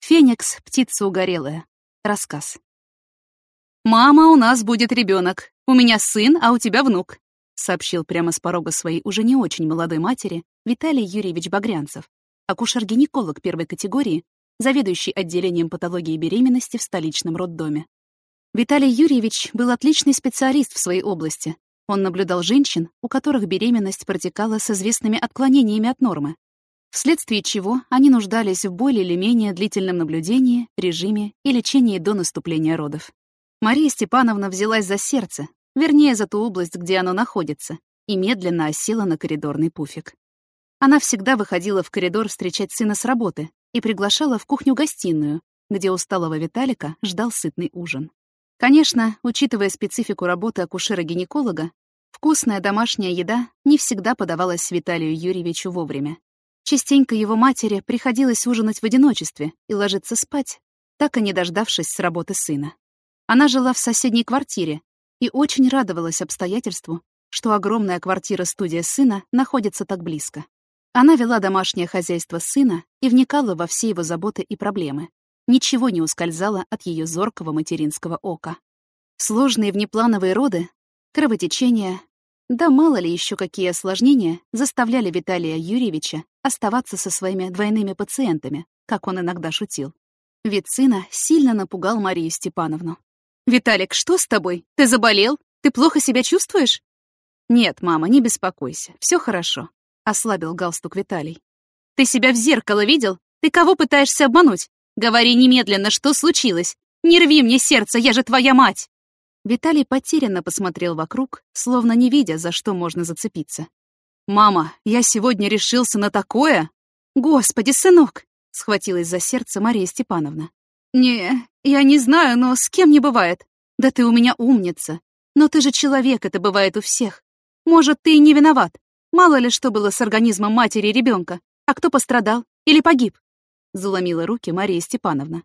Феникс — птица угорелая. Рассказ. «Мама, у нас будет ребенок. У меня сын, а у тебя внук», — сообщил прямо с порога своей уже не очень молодой матери Виталий Юрьевич Багрянцев, акушер-гинеколог первой категории, заведующий отделением патологии беременности в столичном роддоме. Виталий Юрьевич был отличный специалист в своей области. Он наблюдал женщин, у которых беременность протекала с известными отклонениями от нормы, вследствие чего они нуждались в более или менее длительном наблюдении, режиме и лечении до наступления родов. Мария Степановна взялась за сердце, вернее, за ту область, где оно находится, и медленно осела на коридорный пуфик. Она всегда выходила в коридор встречать сына с работы и приглашала в кухню-гостиную, где усталого Виталика ждал сытный ужин. Конечно, учитывая специфику работы акушера-гинеколога, вкусная домашняя еда не всегда подавалась Виталию Юрьевичу вовремя. Частенько его матери приходилось ужинать в одиночестве и ложиться спать, так и не дождавшись с работы сына. Она жила в соседней квартире и очень радовалась обстоятельству, что огромная квартира-студия сына находится так близко. Она вела домашнее хозяйство сына и вникала во все его заботы и проблемы. Ничего не ускользало от ее зоркого материнского ока. Сложные внеплановые роды, кровотечения, да мало ли еще какие осложнения заставляли Виталия Юрьевича оставаться со своими двойными пациентами, как он иногда шутил. Вид сына сильно напугал Марию Степановну. «Виталик, что с тобой? Ты заболел? Ты плохо себя чувствуешь?» «Нет, мама, не беспокойся, все хорошо», — ослабил галстук Виталий. «Ты себя в зеркало видел? Ты кого пытаешься обмануть? Говори немедленно, что случилось? Не рви мне сердце, я же твоя мать!» Виталий потерянно посмотрел вокруг, словно не видя, за что можно зацепиться. «Мама, я сегодня решился на такое!» «Господи, сынок!» — схватилась за сердце Мария Степановна. «Не, я не знаю, но с кем не бывает. Да ты у меня умница. Но ты же человек, это бывает у всех. Может, ты и не виноват. Мало ли что было с организмом матери и ребенка. А кто пострадал? Или погиб?» Заломила руки Мария Степановна.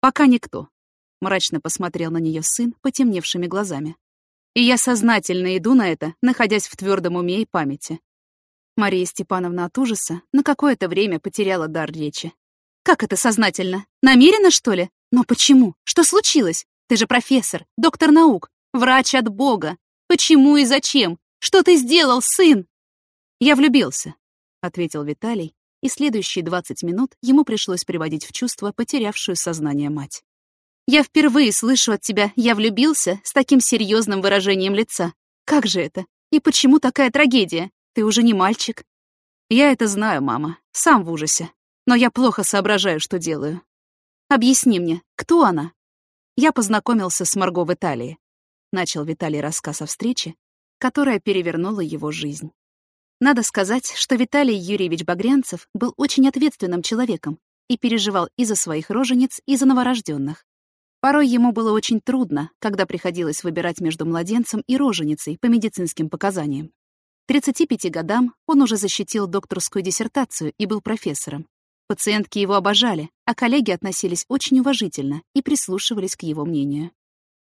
«Пока никто. — мрачно посмотрел на нее сын потемневшими глазами. «И я сознательно иду на это, находясь в твердом уме и памяти». Мария Степановна от ужаса на какое-то время потеряла дар речи. «Как это сознательно? Намеренно, что ли? Но почему? Что случилось? Ты же профессор, доктор наук, врач от Бога. Почему и зачем? Что ты сделал, сын?» «Я влюбился», — ответил Виталий, и следующие двадцать минут ему пришлось приводить в чувство потерявшую сознание мать. Я впервые слышу от тебя «я влюбился» с таким серьезным выражением лица. Как же это? И почему такая трагедия? Ты уже не мальчик. Я это знаю, мама. Сам в ужасе. Но я плохо соображаю, что делаю. Объясни мне, кто она? Я познакомился с Марго в Италии. Начал Виталий рассказ о встрече, которая перевернула его жизнь. Надо сказать, что Виталий Юрьевич Багрянцев был очень ответственным человеком и переживал и за своих рожениц, и за новорожденных. Порой ему было очень трудно, когда приходилось выбирать между младенцем и роженицей по медицинским показаниям. К 35 годам он уже защитил докторскую диссертацию и был профессором. Пациентки его обожали, а коллеги относились очень уважительно и прислушивались к его мнению.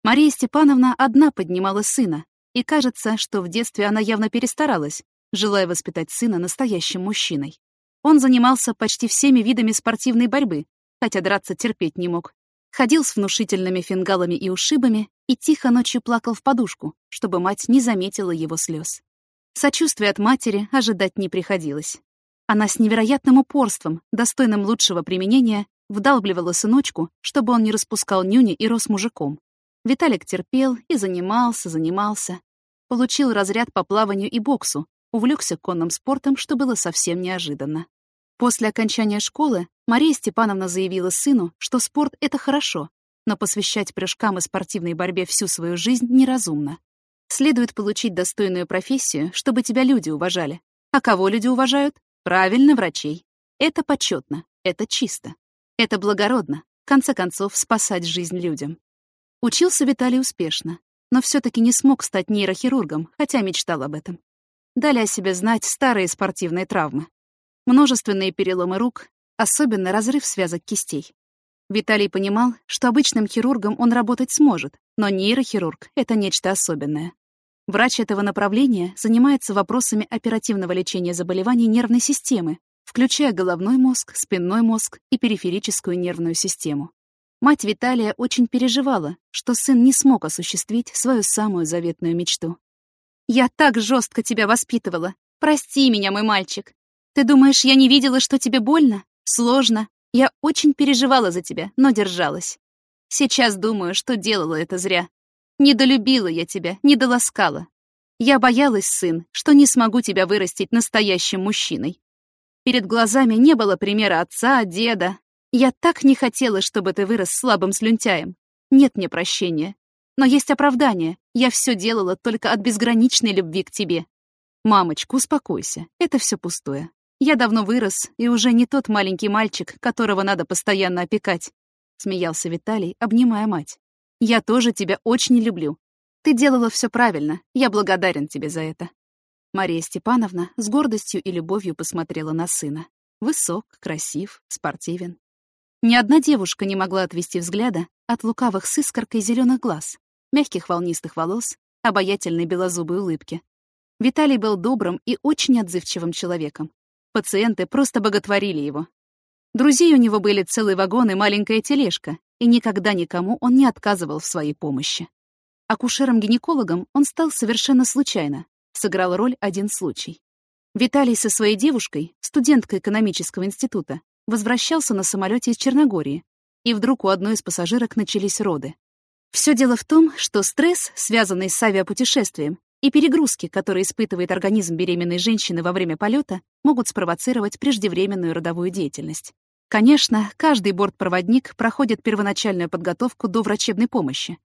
Мария Степановна одна поднимала сына, и кажется, что в детстве она явно перестаралась, желая воспитать сына настоящим мужчиной. Он занимался почти всеми видами спортивной борьбы, хотя драться терпеть не мог, ходил с внушительными фингалами и ушибами и тихо ночью плакал в подушку, чтобы мать не заметила его слез. Сочувствия от матери ожидать не приходилось. Она с невероятным упорством, достойным лучшего применения, вдалбливала сыночку, чтобы он не распускал нюни и рос мужиком. Виталик терпел и занимался, занимался. Получил разряд по плаванию и боксу, увлекся конным спортом, что было совсем неожиданно. После окончания школы Мария Степановна заявила сыну, что спорт — это хорошо, но посвящать прыжкам и спортивной борьбе всю свою жизнь неразумно. Следует получить достойную профессию, чтобы тебя люди уважали. А кого люди уважают? Правильно, врачей. Это почетно, это чисто. Это благородно, в конце концов, спасать жизнь людям. Учился Виталий успешно, но все таки не смог стать нейрохирургом, хотя мечтал об этом. Дали о себе знать старые спортивные травмы множественные переломы рук, особенно разрыв связок кистей. Виталий понимал, что обычным хирургом он работать сможет, но нейрохирург — это нечто особенное. Врач этого направления занимается вопросами оперативного лечения заболеваний нервной системы, включая головной мозг, спинной мозг и периферическую нервную систему. Мать Виталия очень переживала, что сын не смог осуществить свою самую заветную мечту. «Я так жестко тебя воспитывала. Прости меня, мой мальчик. Ты думаешь, я не видела, что тебе больно? Сложно? Я очень переживала за тебя, но держалась. Сейчас думаю, что делала это зря. Недолюбила я тебя, недоласкала. Я боялась, сын, что не смогу тебя вырастить настоящим мужчиной. Перед глазами не было примера отца, деда. Я так не хотела, чтобы ты вырос слабым слюнтяем. Нет мне прощения. Но есть оправдание. Я все делала только от безграничной любви к тебе. Мамочка, успокойся. Это все пустое. Я давно вырос и уже не тот маленький мальчик, которого надо постоянно опекать. Смеялся Виталий, обнимая мать. Я тоже тебя очень люблю. Ты делала все правильно. Я благодарен тебе за это. Мария Степановна с гордостью и любовью посмотрела на сына. Высок, красив, спортивен. Ни одна девушка не могла отвести взгляда от лукавых с искоркой зеленых глаз, мягких волнистых волос, обаятельной белозубой улыбки. Виталий был добрым и очень отзывчивым человеком. Пациенты просто боготворили его. Друзей у него были целый вагон и маленькая тележка, и никогда никому он не отказывал в своей помощи. Акушером-гинекологом он стал совершенно случайно, сыграл роль один случай. Виталий со своей девушкой, студенткой экономического института, возвращался на самолете из Черногории, и вдруг у одной из пассажирок начались роды. Все дело в том, что стресс, связанный с авиапутешествием, и перегрузки, которые испытывает организм беременной женщины во время полета, могут спровоцировать преждевременную родовую деятельность. Конечно, каждый бортпроводник проходит первоначальную подготовку до врачебной помощи.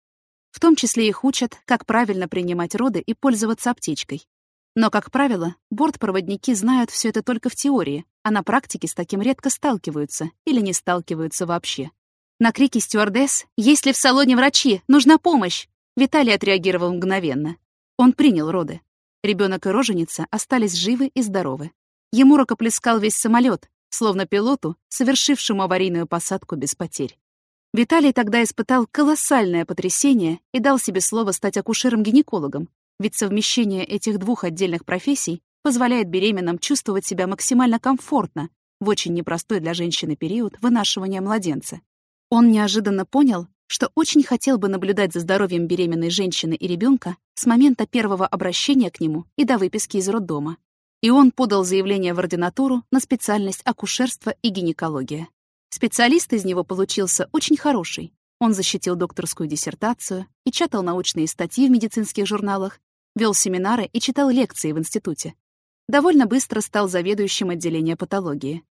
В том числе их учат, как правильно принимать роды и пользоваться аптечкой. Но, как правило, бортпроводники знают все это только в теории, а на практике с таким редко сталкиваются или не сталкиваются вообще. На крики стюардесс «Есть ли в салоне врачи? Нужна помощь!» Виталий отреагировал мгновенно. Он принял роды. Ребенок и роженица остались живы и здоровы. Ему рукоплескал весь самолет, словно пилоту, совершившему аварийную посадку без потерь. Виталий тогда испытал колоссальное потрясение и дал себе слово стать акушером-гинекологом, ведь совмещение этих двух отдельных профессий позволяет беременным чувствовать себя максимально комфортно в очень непростой для женщины период вынашивания младенца. Он неожиданно понял, что очень хотел бы наблюдать за здоровьем беременной женщины и ребенка с момента первого обращения к нему и до выписки из роддома. И он подал заявление в ординатуру на специальность акушерства и гинекология. Специалист из него получился очень хороший. Он защитил докторскую диссертацию, и читал научные статьи в медицинских журналах, вел семинары и читал лекции в институте. Довольно быстро стал заведующим отделения патологии.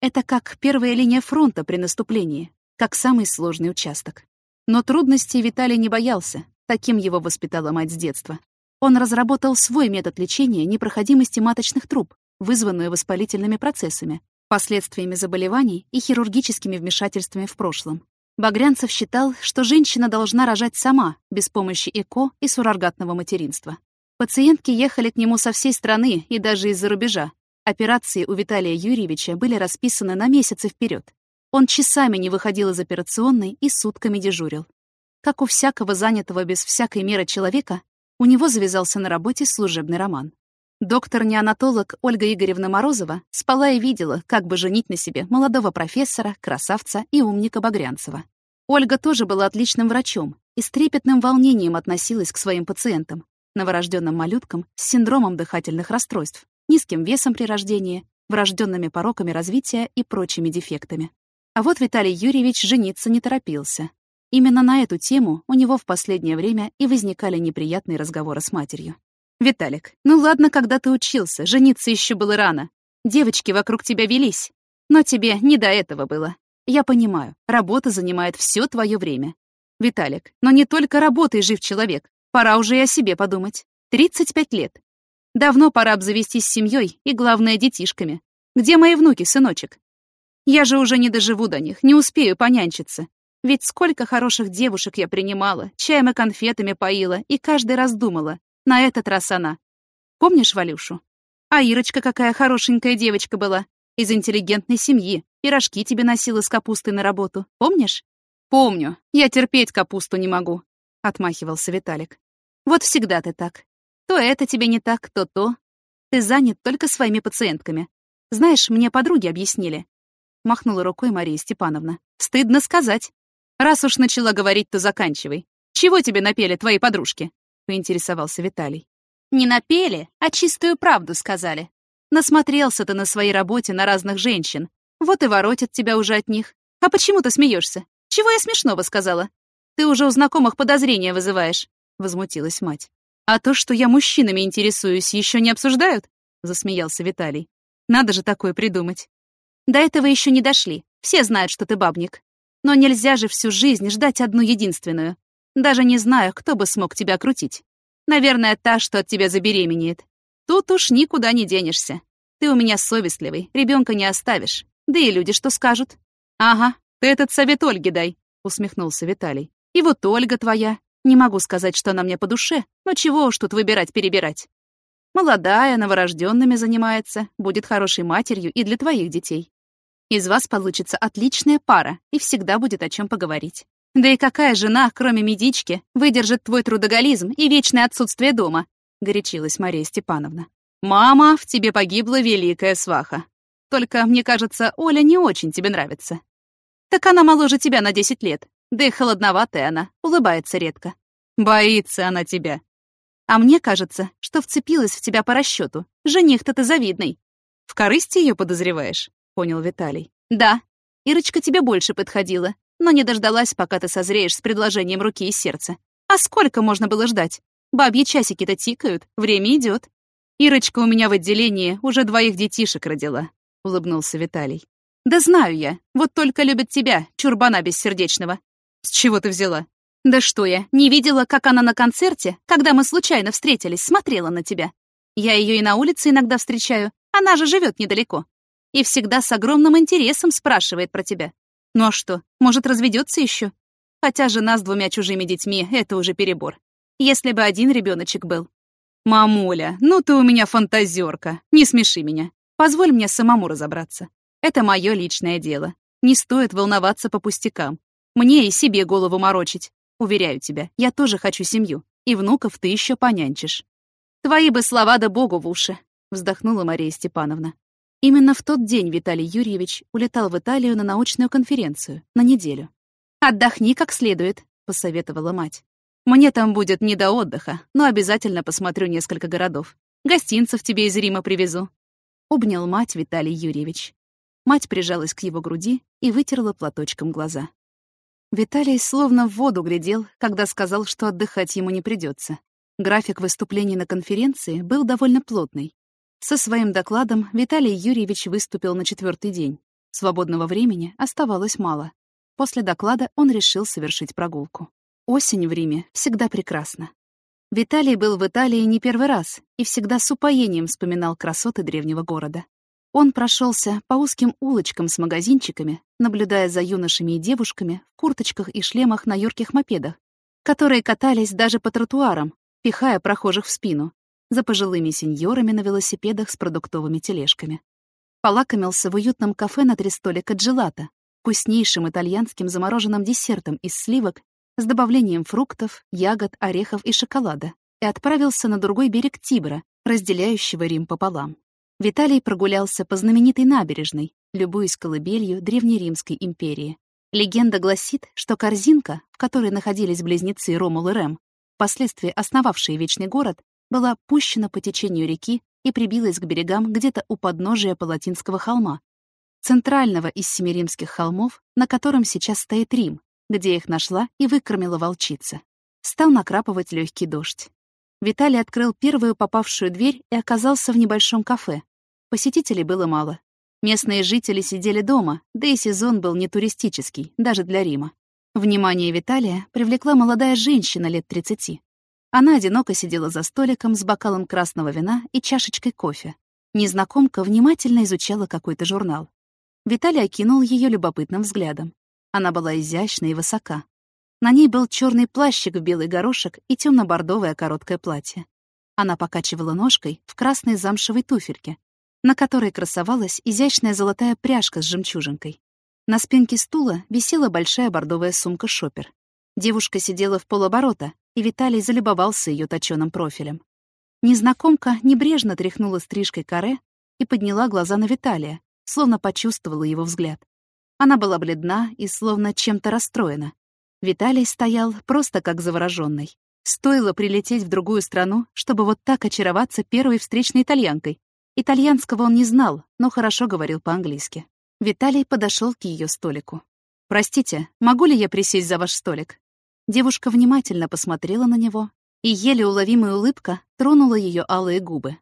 Это как первая линия фронта при наступлении, как самый сложный участок. Но трудностей Виталий не боялся, таким его воспитала мать с детства. Он разработал свой метод лечения непроходимости маточных труб, вызванную воспалительными процессами, последствиями заболеваний и хирургическими вмешательствами в прошлом. Багрянцев считал, что женщина должна рожать сама, без помощи ЭКО и суррогатного материнства. Пациентки ехали к нему со всей страны и даже из-за рубежа. Операции у Виталия Юрьевича были расписаны на месяцы вперед. Он часами не выходил из операционной и сутками дежурил. Как у всякого занятого без всякой меры человека, у него завязался на работе служебный роман. Доктор-неонатолог Ольга Игоревна Морозова спала и видела, как бы женить на себе молодого профессора, красавца и умника Багрянцева. Ольга тоже была отличным врачом и с трепетным волнением относилась к своим пациентам, новорожденным малюткам с синдромом дыхательных расстройств, низким весом при рождении, врожденными пороками развития и прочими дефектами. А вот Виталий Юрьевич жениться не торопился. Именно на эту тему у него в последнее время и возникали неприятные разговоры с матерью. «Виталик, ну ладно, когда ты учился, жениться еще было рано. Девочки вокруг тебя велись. Но тебе не до этого было. Я понимаю, работа занимает все твое время. Виталик, но не только работой жив человек. Пора уже и о себе подумать. 35 лет. Давно пора обзавестись семьей и, главное, детишками. Где мои внуки, сыночек? Я же уже не доживу до них, не успею понянчиться. Ведь сколько хороших девушек я принимала, чаем и конфетами поила, и каждый раз думала, на этот раз она. Помнишь Валюшу? А Ирочка какая хорошенькая девочка была. Из интеллигентной семьи. Пирожки тебе носила с капустой на работу. Помнишь? Помню. Я терпеть капусту не могу. Отмахивался Виталик. Вот всегда ты так. То это тебе не так, то то. Ты занят только своими пациентками. Знаешь, мне подруги объяснили. Махнула рукой Мария Степановна. Стыдно сказать. Раз уж начала говорить, то заканчивай. Чего тебе напели твои подружки? Поинтересовался Виталий. Не напели, а чистую правду сказали. Насмотрелся ты на своей работе на разных женщин. Вот и воротят тебя уже от них. А почему ты смеешься? Чего я смешного сказала? Ты уже у знакомых подозрения вызываешь, возмутилась мать. А то, что я мужчинами интересуюсь, еще не обсуждают? засмеялся Виталий. Надо же такое придумать. До этого еще не дошли. Все знают, что ты бабник. Но нельзя же всю жизнь ждать одну единственную. Даже не знаю, кто бы смог тебя крутить. Наверное, та, что от тебя забеременеет. Тут уж никуда не денешься. Ты у меня совестливый, ребенка не оставишь. Да и люди что скажут? Ага, ты этот совет Ольге дай, усмехнулся Виталий. И вот Ольга твоя. Не могу сказать, что она мне по душе, но чего уж тут выбирать-перебирать. Молодая, новорожденными занимается, будет хорошей матерью и для твоих детей. Из вас получится отличная пара, и всегда будет о чем поговорить. Да и какая жена, кроме медички, выдержит твой трудоголизм и вечное отсутствие дома? Горячилась Мария Степановна. Мама, в тебе погибла великая сваха. Только, мне кажется, Оля не очень тебе нравится. Так она моложе тебя на десять лет. Да и холодноватая она, улыбается редко. Боится она тебя. А мне кажется, что вцепилась в тебя по расчету. Жених-то ты завидный. В корысти ее подозреваешь? — понял Виталий. «Да. Ирочка тебе больше подходила, но не дождалась, пока ты созреешь с предложением руки и сердца. А сколько можно было ждать? Бабьи часики-то тикают, время идет. Ирочка у меня в отделении уже двоих детишек родила», — улыбнулся Виталий. «Да знаю я. Вот только любит тебя, чурбана бессердечного». «С чего ты взяла?» «Да что я, не видела, как она на концерте, когда мы случайно встретились, смотрела на тебя. Я ее и на улице иногда встречаю, она же живет недалеко и всегда с огромным интересом спрашивает про тебя. Ну а что, может, разведется еще? Хотя жена с двумя чужими детьми — это уже перебор. Если бы один ребеночек был. «Мамуля, ну ты у меня фантазерка. Не смеши меня. Позволь мне самому разобраться. Это мое личное дело. Не стоит волноваться по пустякам. Мне и себе голову морочить. Уверяю тебя, я тоже хочу семью. И внуков ты еще понянчишь. Твои бы слова да богу в уши, вздохнула Мария Степановна. Именно в тот день Виталий Юрьевич улетал в Италию на научную конференцию, на неделю. «Отдохни как следует», — посоветовала мать. «Мне там будет не до отдыха, но обязательно посмотрю несколько городов. Гостинцев тебе из Рима привезу». Обнял мать Виталий Юрьевич. Мать прижалась к его груди и вытерла платочком глаза. Виталий словно в воду глядел, когда сказал, что отдыхать ему не придется. График выступлений на конференции был довольно плотный, со своим докладом Виталий Юрьевич выступил на четвертый день. Свободного времени оставалось мало. После доклада он решил совершить прогулку. Осень в Риме всегда прекрасна. Виталий был в Италии не первый раз и всегда с упоением вспоминал красоты древнего города. Он прошелся по узким улочкам с магазинчиками, наблюдая за юношами и девушками в курточках и шлемах на юрких мопедах, которые катались даже по тротуарам, пихая прохожих в спину, за пожилыми сеньорами на велосипедах с продуктовыми тележками. Полакомился в уютном кафе на три столика джелата, вкуснейшим итальянским замороженным десертом из сливок с добавлением фруктов, ягод, орехов и шоколада, и отправился на другой берег Тибра, разделяющего Рим пополам. Виталий прогулялся по знаменитой набережной, любуясь колыбелью Древнеримской империи. Легенда гласит, что корзинка, в которой находились близнецы Ромул и Рем, впоследствии основавшие Вечный город, была пущена по течению реки и прибилась к берегам где-то у подножия Палатинского холма, центрального из семиримских холмов, на котором сейчас стоит Рим, где их нашла и выкормила волчица. Стал накрапывать легкий дождь. Виталий открыл первую попавшую дверь и оказался в небольшом кафе. Посетителей было мало. Местные жители сидели дома, да и сезон был не туристический, даже для Рима. Внимание Виталия привлекла молодая женщина лет 30. Она одиноко сидела за столиком с бокалом красного вина и чашечкой кофе. Незнакомка внимательно изучала какой-то журнал. Виталий окинул ее любопытным взглядом. Она была изящна и высока. На ней был черный плащик в белый горошек и темно-бордовое короткое платье. Она покачивала ножкой в красной замшевой туфельке. на которой красовалась изящная золотая пряжка с жемчужинкой. На спинке стула висела большая бордовая сумка-шопер. Девушка сидела в полоборота, и Виталий залюбовался ее точёным профилем. Незнакомка небрежно тряхнула стрижкой каре и подняла глаза на Виталия, словно почувствовала его взгляд. Она была бледна и словно чем-то расстроена. Виталий стоял просто как заворожённый. Стоило прилететь в другую страну, чтобы вот так очароваться первой встречной итальянкой. Итальянского он не знал, но хорошо говорил по-английски. Виталий подошел к ее столику. «Простите, могу ли я присесть за ваш столик?» Девушка внимательно посмотрела на него, и еле уловимая улыбка тронула ее алые губы.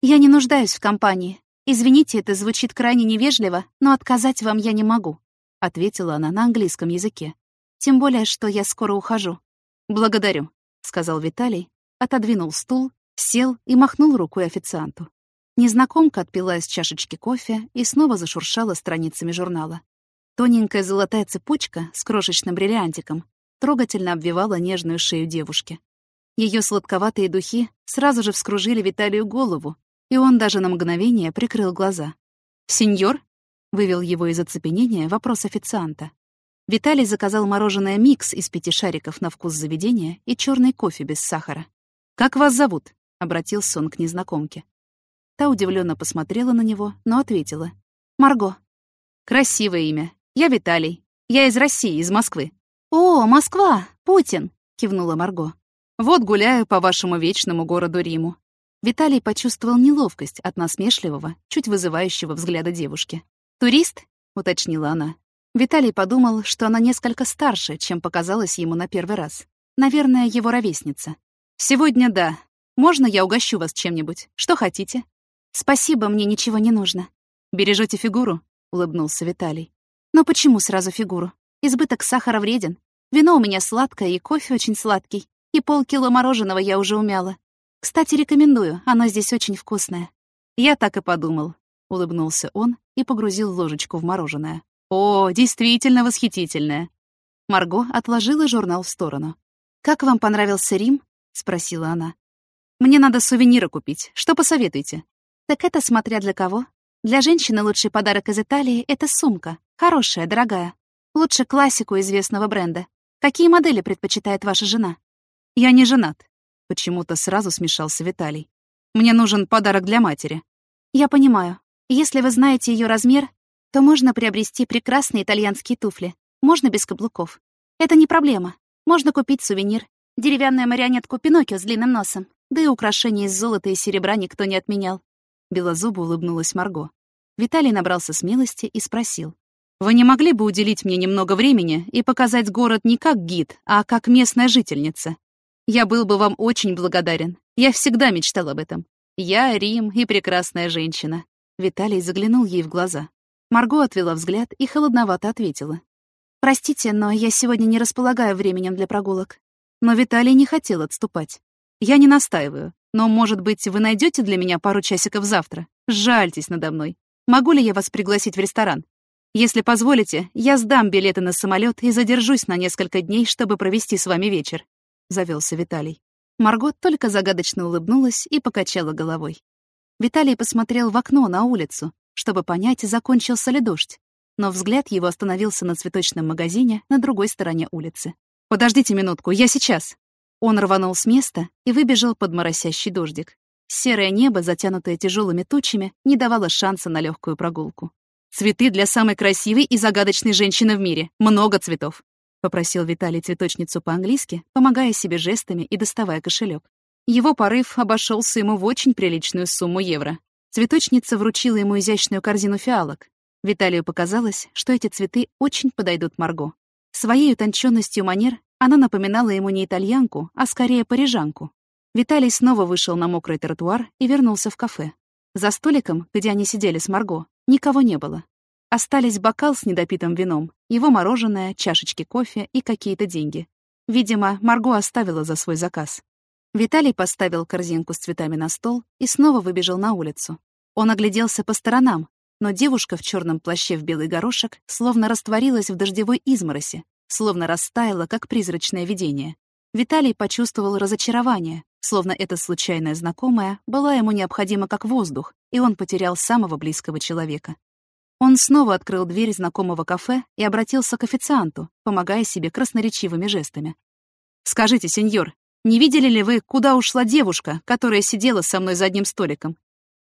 «Я не нуждаюсь в компании. Извините, это звучит крайне невежливо, но отказать вам я не могу», — ответила она на английском языке. «Тем более, что я скоро ухожу». «Благодарю», — сказал Виталий, отодвинул стул, сел и махнул рукой официанту. Незнакомка отпила из чашечки кофе и снова зашуршала страницами журнала. Тоненькая золотая цепочка с крошечным бриллиантиком трогательно обвивала нежную шею девушки. Ее сладковатые духи сразу же вскружили Виталию голову, и он даже на мгновение прикрыл глаза. «Сеньор?» — вывел его из оцепенения вопрос официанта. Виталий заказал мороженое микс из пяти шариков на вкус заведения и черный кофе без сахара. «Как вас зовут?» — обратился он к незнакомке. Та удивленно посмотрела на него, но ответила. «Марго». «Красивое имя. Я Виталий. Я из России, из Москвы». «О, Москва! Путин!» — кивнула Марго. «Вот гуляю по вашему вечному городу Риму». Виталий почувствовал неловкость от насмешливого, чуть вызывающего взгляда девушки. «Турист?» — уточнила она. Виталий подумал, что она несколько старше, чем показалось ему на первый раз. Наверное, его ровесница. «Сегодня да. Можно я угощу вас чем-нибудь? Что хотите?» «Спасибо, мне ничего не нужно». «Бережете фигуру?» — улыбнулся Виталий. «Но почему сразу фигуру? Избыток сахара вреден. Вино у меня сладкое и кофе очень сладкий. И полкило мороженого я уже умяла. Кстати, рекомендую, оно здесь очень вкусное». «Я так и подумал», — улыбнулся он и погрузил ложечку в мороженое. «О, действительно восхитительное!» Марго отложила журнал в сторону. «Как вам понравился Рим?» — спросила она. «Мне надо сувениры купить. Что посоветуете?» Так это смотря для кого. Для женщины лучший подарок из Италии — это сумка. Хорошая, дорогая. Лучше классику известного бренда. Какие модели предпочитает ваша жена? Я не женат. Почему-то сразу смешался Виталий. Мне нужен подарок для матери. Я понимаю. Если вы знаете ее размер, то можно приобрести прекрасные итальянские туфли. Можно без каблуков. Это не проблема. Можно купить сувенир. Деревянную марионетку Пиноккио с длинным носом. Да и украшения из золота и серебра никто не отменял. Белозубо улыбнулась Марго. Виталий набрался смелости и спросил. «Вы не могли бы уделить мне немного времени и показать город не как гид, а как местная жительница? Я был бы вам очень благодарен. Я всегда мечтал об этом. Я Рим и прекрасная женщина». Виталий заглянул ей в глаза. Марго отвела взгляд и холодновато ответила. «Простите, но я сегодня не располагаю временем для прогулок». Но Виталий не хотел отступать. «Я не настаиваю. Но, может быть, вы найдете для меня пару часиков завтра? Жальтесь надо мной. Могу ли я вас пригласить в ресторан? Если позволите, я сдам билеты на самолет и задержусь на несколько дней, чтобы провести с вами вечер», — завелся Виталий. Марго только загадочно улыбнулась и покачала головой. Виталий посмотрел в окно на улицу, чтобы понять, закончился ли дождь. Но взгляд его остановился на цветочном магазине на другой стороне улицы. «Подождите минутку, я сейчас!» Он рванул с места и выбежал под моросящий дождик. Серое небо, затянутое тяжелыми тучами, не давало шанса на легкую прогулку. «Цветы для самой красивой и загадочной женщины в мире. Много цветов», — попросил Виталий цветочницу по-английски, помогая себе жестами и доставая кошелек. Его порыв обошелся ему в очень приличную сумму евро. Цветочница вручила ему изящную корзину фиалок. Виталию показалось, что эти цветы очень подойдут Марго. Своей утонченностью манер она напоминала ему не итальянку, а скорее парижанку. Виталий снова вышел на мокрый тротуар и вернулся в кафе. За столиком, где они сидели с Марго, никого не было. Остались бокал с недопитым вином, его мороженое, чашечки кофе и какие-то деньги. Видимо, Марго оставила за свой заказ. Виталий поставил корзинку с цветами на стол и снова выбежал на улицу. Он огляделся по сторонам, но девушка в черном плаще в белый горошек словно растворилась в дождевой измороси, словно растаяла, как призрачное видение. Виталий почувствовал разочарование, словно эта случайная знакомая была ему необходима как воздух, и он потерял самого близкого человека. Он снова открыл дверь знакомого кафе и обратился к официанту, помогая себе красноречивыми жестами. «Скажите, сеньор, не видели ли вы, куда ушла девушка, которая сидела со мной за одним столиком?»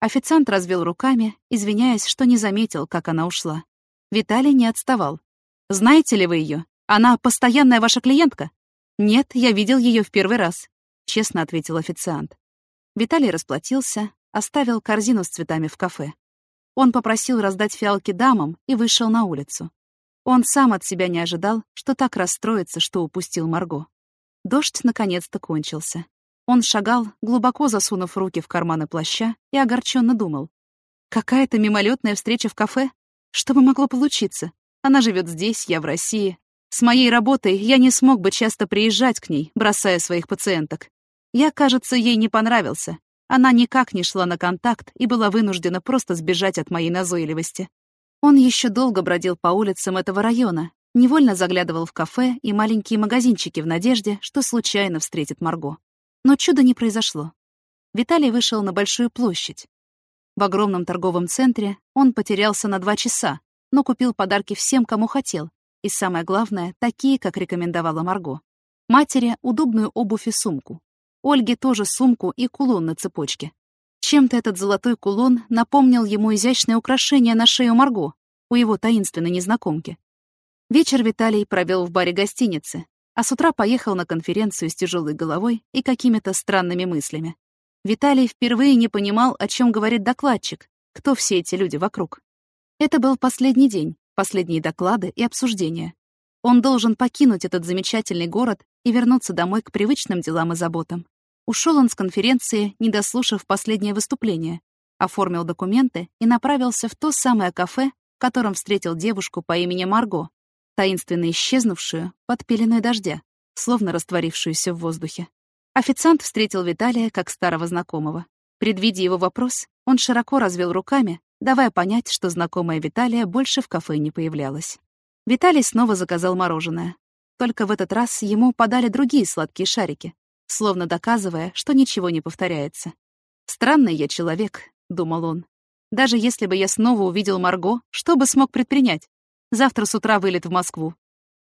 Официант развел руками, извиняясь, что не заметил, как она ушла. Виталий не отставал. «Знаете ли вы ее? Она постоянная ваша клиентка?» «Нет, я видел ее в первый раз», — честно ответил официант. Виталий расплатился, оставил корзину с цветами в кафе. Он попросил раздать фиалки дамам и вышел на улицу. Он сам от себя не ожидал, что так расстроится, что упустил Марго. Дождь наконец-то кончился. Он шагал, глубоко засунув руки в карманы плаща, и огорченно думал. «Какая-то мимолетная встреча в кафе? Что бы могло получиться? Она живет здесь, я в России. С моей работой я не смог бы часто приезжать к ней, бросая своих пациенток. Я, кажется, ей не понравился. Она никак не шла на контакт и была вынуждена просто сбежать от моей назойливости. Он еще долго бродил по улицам этого района, невольно заглядывал в кафе и маленькие магазинчики в надежде, что случайно встретит Марго. Но чуда не произошло. Виталий вышел на большую площадь. В огромном торговом центре он потерялся на два часа, но купил подарки всем, кому хотел, и самое главное, такие, как рекомендовала Марго. Матери — удобную обувь и сумку. Ольге тоже сумку и кулон на цепочке. Чем-то этот золотой кулон напомнил ему изящное украшение на шею Марго у его таинственной незнакомки. Вечер Виталий провел в баре гостиницы, а с утра поехал на конференцию с тяжелой головой и какими-то странными мыслями. Виталий впервые не понимал, о чем говорит докладчик, кто все эти люди вокруг. Это был последний день, последние доклады и обсуждения. Он должен покинуть этот замечательный город и вернуться домой к привычным делам и заботам. Ушел он с конференции, не дослушав последнее выступление, оформил документы и направился в то самое кафе, в котором встретил девушку по имени Марго, таинственно исчезнувшую под пеленой дождя, словно растворившуюся в воздухе. Официант встретил Виталия как старого знакомого. Предвидя его вопрос, он широко развел руками, давая понять, что знакомая Виталия больше в кафе не появлялась. Виталий снова заказал мороженое. Только в этот раз ему подали другие сладкие шарики, словно доказывая, что ничего не повторяется. «Странный я человек», — думал он. «Даже если бы я снова увидел Марго, что бы смог предпринять? Завтра с утра вылет в Москву.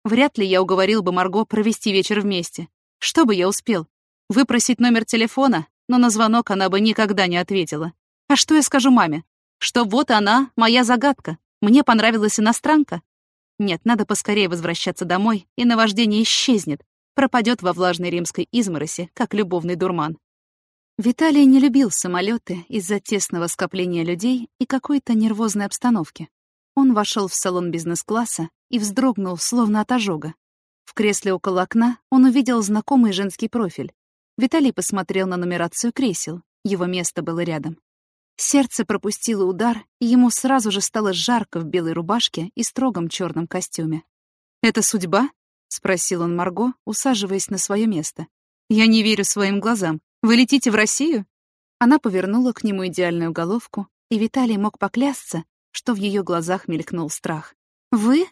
Вряд ли я уговорил бы Марго провести вечер вместе. Что бы я успел? Выпросить номер телефона, но на звонок она бы никогда не ответила. А что я скажу маме? Что вот она, моя загадка. Мне понравилась иностранка. Нет, надо поскорее возвращаться домой, и наваждение исчезнет, пропадет во влажной римской измороси, как любовный дурман. Виталий не любил самолеты из-за тесного скопления людей и какой-то нервозной обстановки. Он вошел в салон бизнес-класса и вздрогнул, словно от ожога. В кресле около окна он увидел знакомый женский профиль. Виталий посмотрел на нумерацию кресел. Его место было рядом. Сердце пропустило удар, и ему сразу же стало жарко в белой рубашке и строгом черном костюме. «Это судьба?» — спросил он Марго, усаживаясь на свое место. «Я не верю своим глазам. Вы летите в Россию?» Она повернула к нему идеальную головку, и Виталий мог поклясться, что в ее глазах мелькнул страх. «Вы?»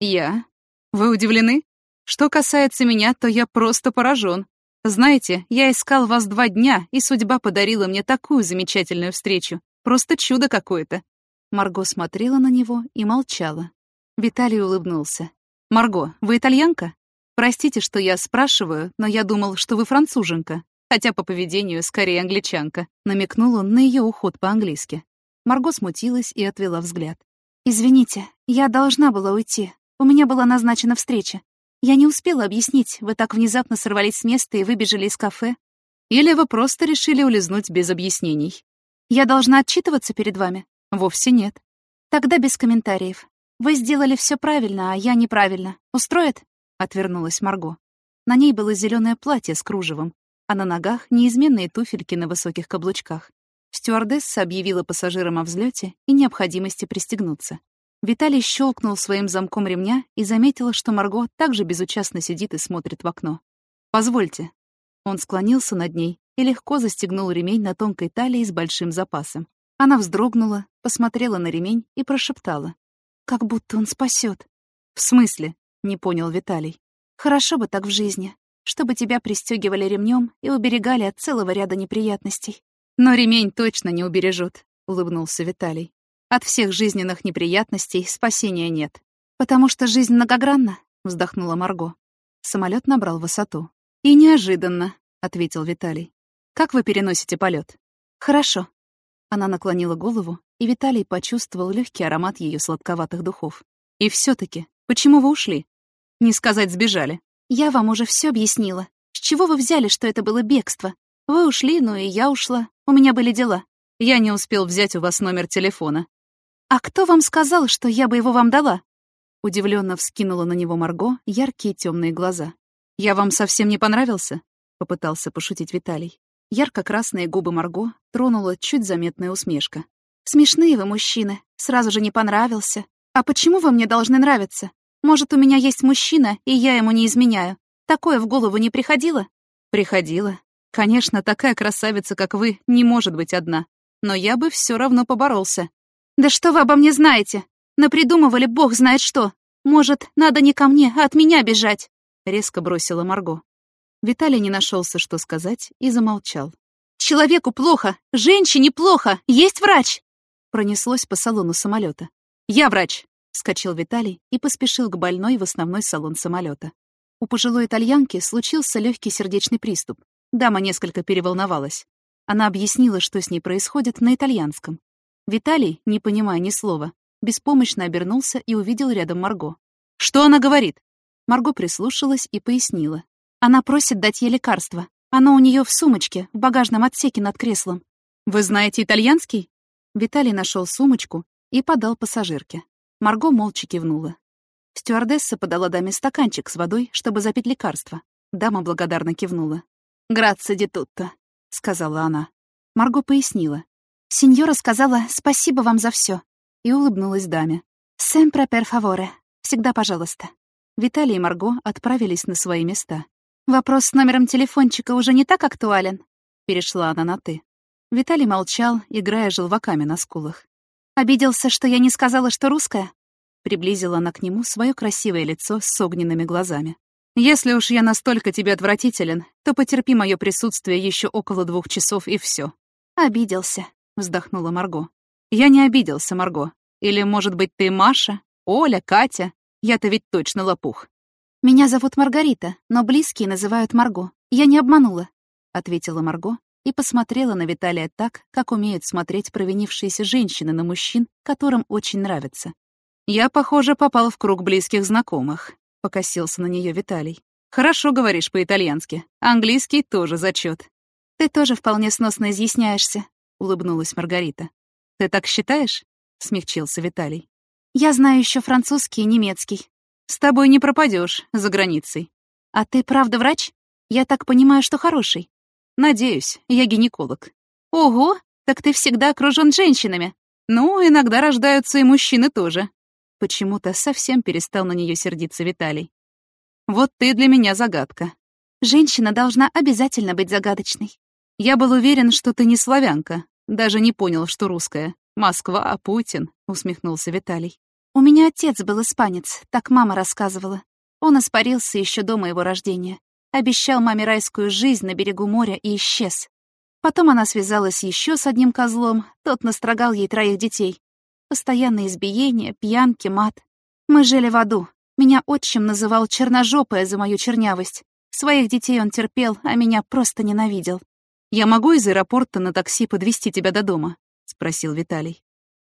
«Я. Вы удивлены? Что касается меня, то я просто поражен. Знаете, я искал вас два дня, и судьба подарила мне такую замечательную встречу. Просто чудо какое-то». Марго смотрела на него и молчала. Виталий улыбнулся. «Марго, вы итальянка? Простите, что я спрашиваю, но я думал, что вы француженка, хотя по поведению скорее англичанка», намекнул он на ее уход по-английски. Марго смутилась и отвела взгляд. «Извините, я должна была уйти. У меня была назначена встреча. Я не успела объяснить, вы так внезапно сорвались с места и выбежали из кафе. Или вы просто решили улизнуть без объяснений? Я должна отчитываться перед вами? Вовсе нет. Тогда без комментариев. Вы сделали все правильно, а я неправильно. Устроит? Отвернулась Марго. На ней было зеленое платье с кружевом, а на ногах неизменные туфельки на высоких каблучках. Стюардесса объявила пассажирам о взлете и необходимости пристегнуться. Виталий щелкнул своим замком ремня и заметил, что Марго также безучастно сидит и смотрит в окно. «Позвольте». Он склонился над ней и легко застегнул ремень на тонкой талии с большим запасом. Она вздрогнула, посмотрела на ремень и прошептала. «Как будто он спасет. «В смысле?» — не понял Виталий. «Хорошо бы так в жизни. чтобы тебя пристегивали ремнем и уберегали от целого ряда неприятностей. Но ремень точно не убережет, улыбнулся Виталий. От всех жизненных неприятностей спасения нет. Потому что жизнь многогранна, вздохнула Марго. Самолет набрал высоту. И неожиданно, ответил Виталий. Как вы переносите полет? Хорошо. Она наклонила голову, и Виталий почувствовал легкий аромат ее сладковатых духов. И все таки почему вы ушли? Не сказать сбежали. Я вам уже все объяснила. С чего вы взяли, что это было бегство? Вы ушли, ну и я ушла. У меня были дела. Я не успел взять у вас номер телефона. А кто вам сказал, что я бы его вам дала? Удивленно вскинула на него Марго яркие темные глаза. Я вам совсем не понравился? Попытался пошутить Виталий. Ярко-красные губы Марго тронула чуть заметная усмешка. «Смешные вы мужчины. Сразу же не понравился. А почему вы мне должны нравиться? Может, у меня есть мужчина, и я ему не изменяю. Такое в голову не приходило? Приходило. Конечно, такая красавица, как вы, не может быть одна. Но я бы все равно поборолся. Да что вы обо мне знаете? Напридумывали бог знает что. Может, надо не ко мне, а от меня бежать? Резко бросила Марго. Виталий не нашелся, что сказать, и замолчал. «Человеку плохо! Женщине плохо! Есть врач!» Пронеслось по салону самолета. «Я врач!» Вскочил Виталий и поспешил к больной в основной салон самолета. У пожилой итальянки случился легкий сердечный приступ. Дама несколько переволновалась. Она объяснила, что с ней происходит на итальянском. Виталий, не понимая ни слова, беспомощно обернулся и увидел рядом Марго. «Что она говорит?» Марго прислушалась и пояснила. «Она просит дать ей лекарство. Оно у нее в сумочке, в багажном отсеке над креслом». «Вы знаете итальянский?» Виталий нашел сумочку и подал пассажирке. Марго молча кивнула. Стюардесса подала даме стаканчик с водой, чтобы запить лекарство. Дама благодарно кивнула. «Грация ди тутто», — сказала она. Марго пояснила. «Сеньора сказала спасибо вам за все и улыбнулась даме. «Sempre per favore. Всегда пожалуйста». Виталий и Марго отправились на свои места. «Вопрос с номером телефончика уже не так актуален?» Перешла она на «ты». Виталий молчал, играя желваками на скулах. «Обиделся, что я не сказала, что русская?» Приблизила она к нему свое красивое лицо с огненными глазами. «Если уж я настолько тебе отвратителен, то потерпи мое присутствие еще около двух часов и все. «Обиделся», — вздохнула Марго. «Я не обиделся, Марго. Или, может быть, ты Маша, Оля, Катя? Я-то ведь точно лопух». «Меня зовут Маргарита, но близкие называют Марго. Я не обманула», — ответила Марго и посмотрела на Виталия так, как умеют смотреть провинившиеся женщины на мужчин, которым очень нравится. «Я, похоже, попал в круг близких знакомых», — покосился на нее Виталий. «Хорошо говоришь по-итальянски. Английский тоже зачет. «Ты тоже вполне сносно изъясняешься», — улыбнулась Маргарита. «Ты так считаешь?» — смягчился Виталий. «Я знаю еще французский и немецкий. С тобой не пропадешь за границей. А ты правда врач? Я так понимаю, что хороший. Надеюсь, я гинеколог. Ого, так ты всегда окружен женщинами. Ну, иногда рождаются и мужчины тоже. Почему-то совсем перестал на нее сердиться Виталий. Вот ты для меня загадка. Женщина должна обязательно быть загадочной. Я был уверен, что ты не славянка. Даже не понял, что русская. Москва, Путин, усмехнулся Виталий. У меня отец был испанец, так мама рассказывала. Он испарился еще до моего рождения. Обещал маме райскую жизнь на берегу моря и исчез. Потом она связалась еще с одним козлом, тот настрогал ей троих детей. Постоянные избиения, пьянки, мат. Мы жили в аду. Меня отчим называл черножопая за мою чернявость. Своих детей он терпел, а меня просто ненавидел. «Я могу из аэропорта на такси подвести тебя до дома?» — спросил Виталий.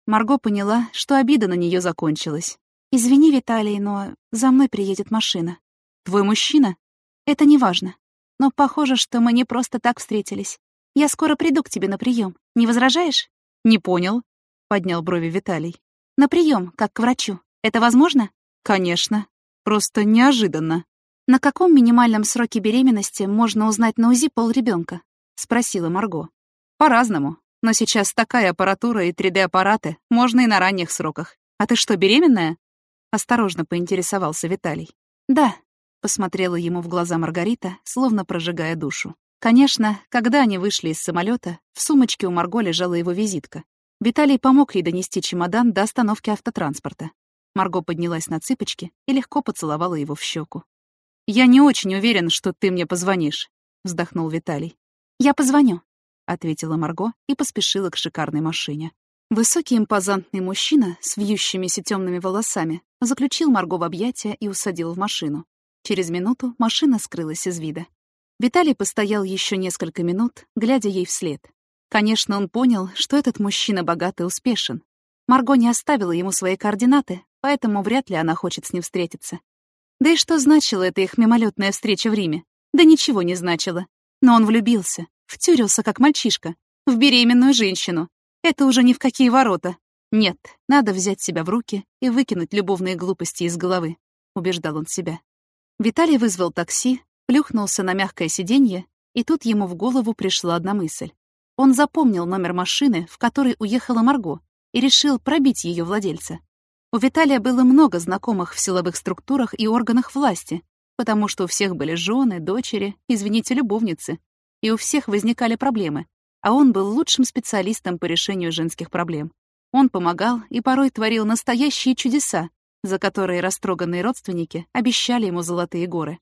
Марго поняла, что обида на нее закончилась. «Извини, Виталий, но за мной приедет машина». «Твой мужчина?» Это не важно. Но похоже, что мы не просто так встретились. Я скоро приду к тебе на прием. Не возражаешь? Не понял, поднял брови Виталий. На прием, как к врачу. Это возможно? Конечно. Просто неожиданно. На каком минимальном сроке беременности можно узнать на УЗИ пол ребенка? спросила Марго. По-разному. Но сейчас такая аппаратура и 3D-аппараты можно и на ранних сроках. А ты что, беременная? Осторожно поинтересовался Виталий. Да, Посмотрела ему в глаза Маргарита, словно прожигая душу. Конечно, когда они вышли из самолета, в сумочке у Марго лежала его визитка. Виталий помог ей донести чемодан до остановки автотранспорта. Марго поднялась на цыпочки и легко поцеловала его в щеку. «Я не очень уверен, что ты мне позвонишь», — вздохнул Виталий. «Я позвоню», — ответила Марго и поспешила к шикарной машине. Высокий импозантный мужчина с вьющимися темными волосами заключил Марго в объятия и усадил в машину. Через минуту машина скрылась из вида. Виталий постоял еще несколько минут, глядя ей вслед. Конечно, он понял, что этот мужчина богат и успешен. Марго не оставила ему свои координаты, поэтому вряд ли она хочет с ним встретиться. Да и что значила эта их мимолетная встреча в Риме? Да ничего не значило. Но он влюбился, втюрился как мальчишка, в беременную женщину, это уже ни в какие ворота. Нет, надо взять себя в руки и выкинуть любовные глупости из головы, убеждал он себя. Виталий вызвал такси, плюхнулся на мягкое сиденье, и тут ему в голову пришла одна мысль. Он запомнил номер машины, в которой уехала Марго, и решил пробить ее владельца. У Виталия было много знакомых в силовых структурах и органах власти, потому что у всех были жены, дочери, извините, любовницы, и у всех возникали проблемы, а он был лучшим специалистом по решению женских проблем. Он помогал и порой творил настоящие чудеса, за которые растроганные родственники обещали ему золотые горы.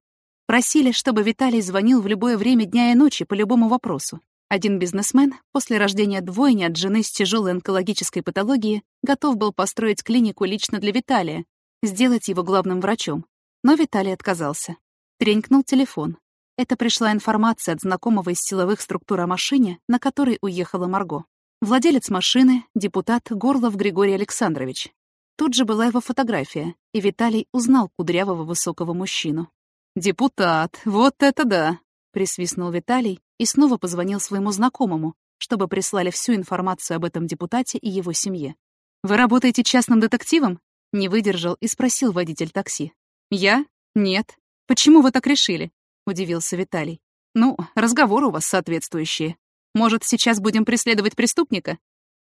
Просили, чтобы Виталий звонил в любое время дня и ночи по любому вопросу. Один бизнесмен после рождения двойни от жены с тяжелой онкологической патологией готов был построить клинику лично для Виталия, сделать его главным врачом. Но Виталий отказался. Тренькнул телефон. Это пришла информация от знакомого из силовых структур о машине, на которой уехала Марго. Владелец машины — депутат Горлов Григорий Александрович. Тут же была его фотография, и Виталий узнал кудрявого высокого мужчину. «Депутат, вот это да!» — присвистнул Виталий и снова позвонил своему знакомому, чтобы прислали всю информацию об этом депутате и его семье. «Вы работаете частным детективом?» — не выдержал и спросил водитель такси. «Я? Нет. Почему вы так решили?» — удивился Виталий. «Ну, разговоры у вас соответствующие. Может, сейчас будем преследовать преступника?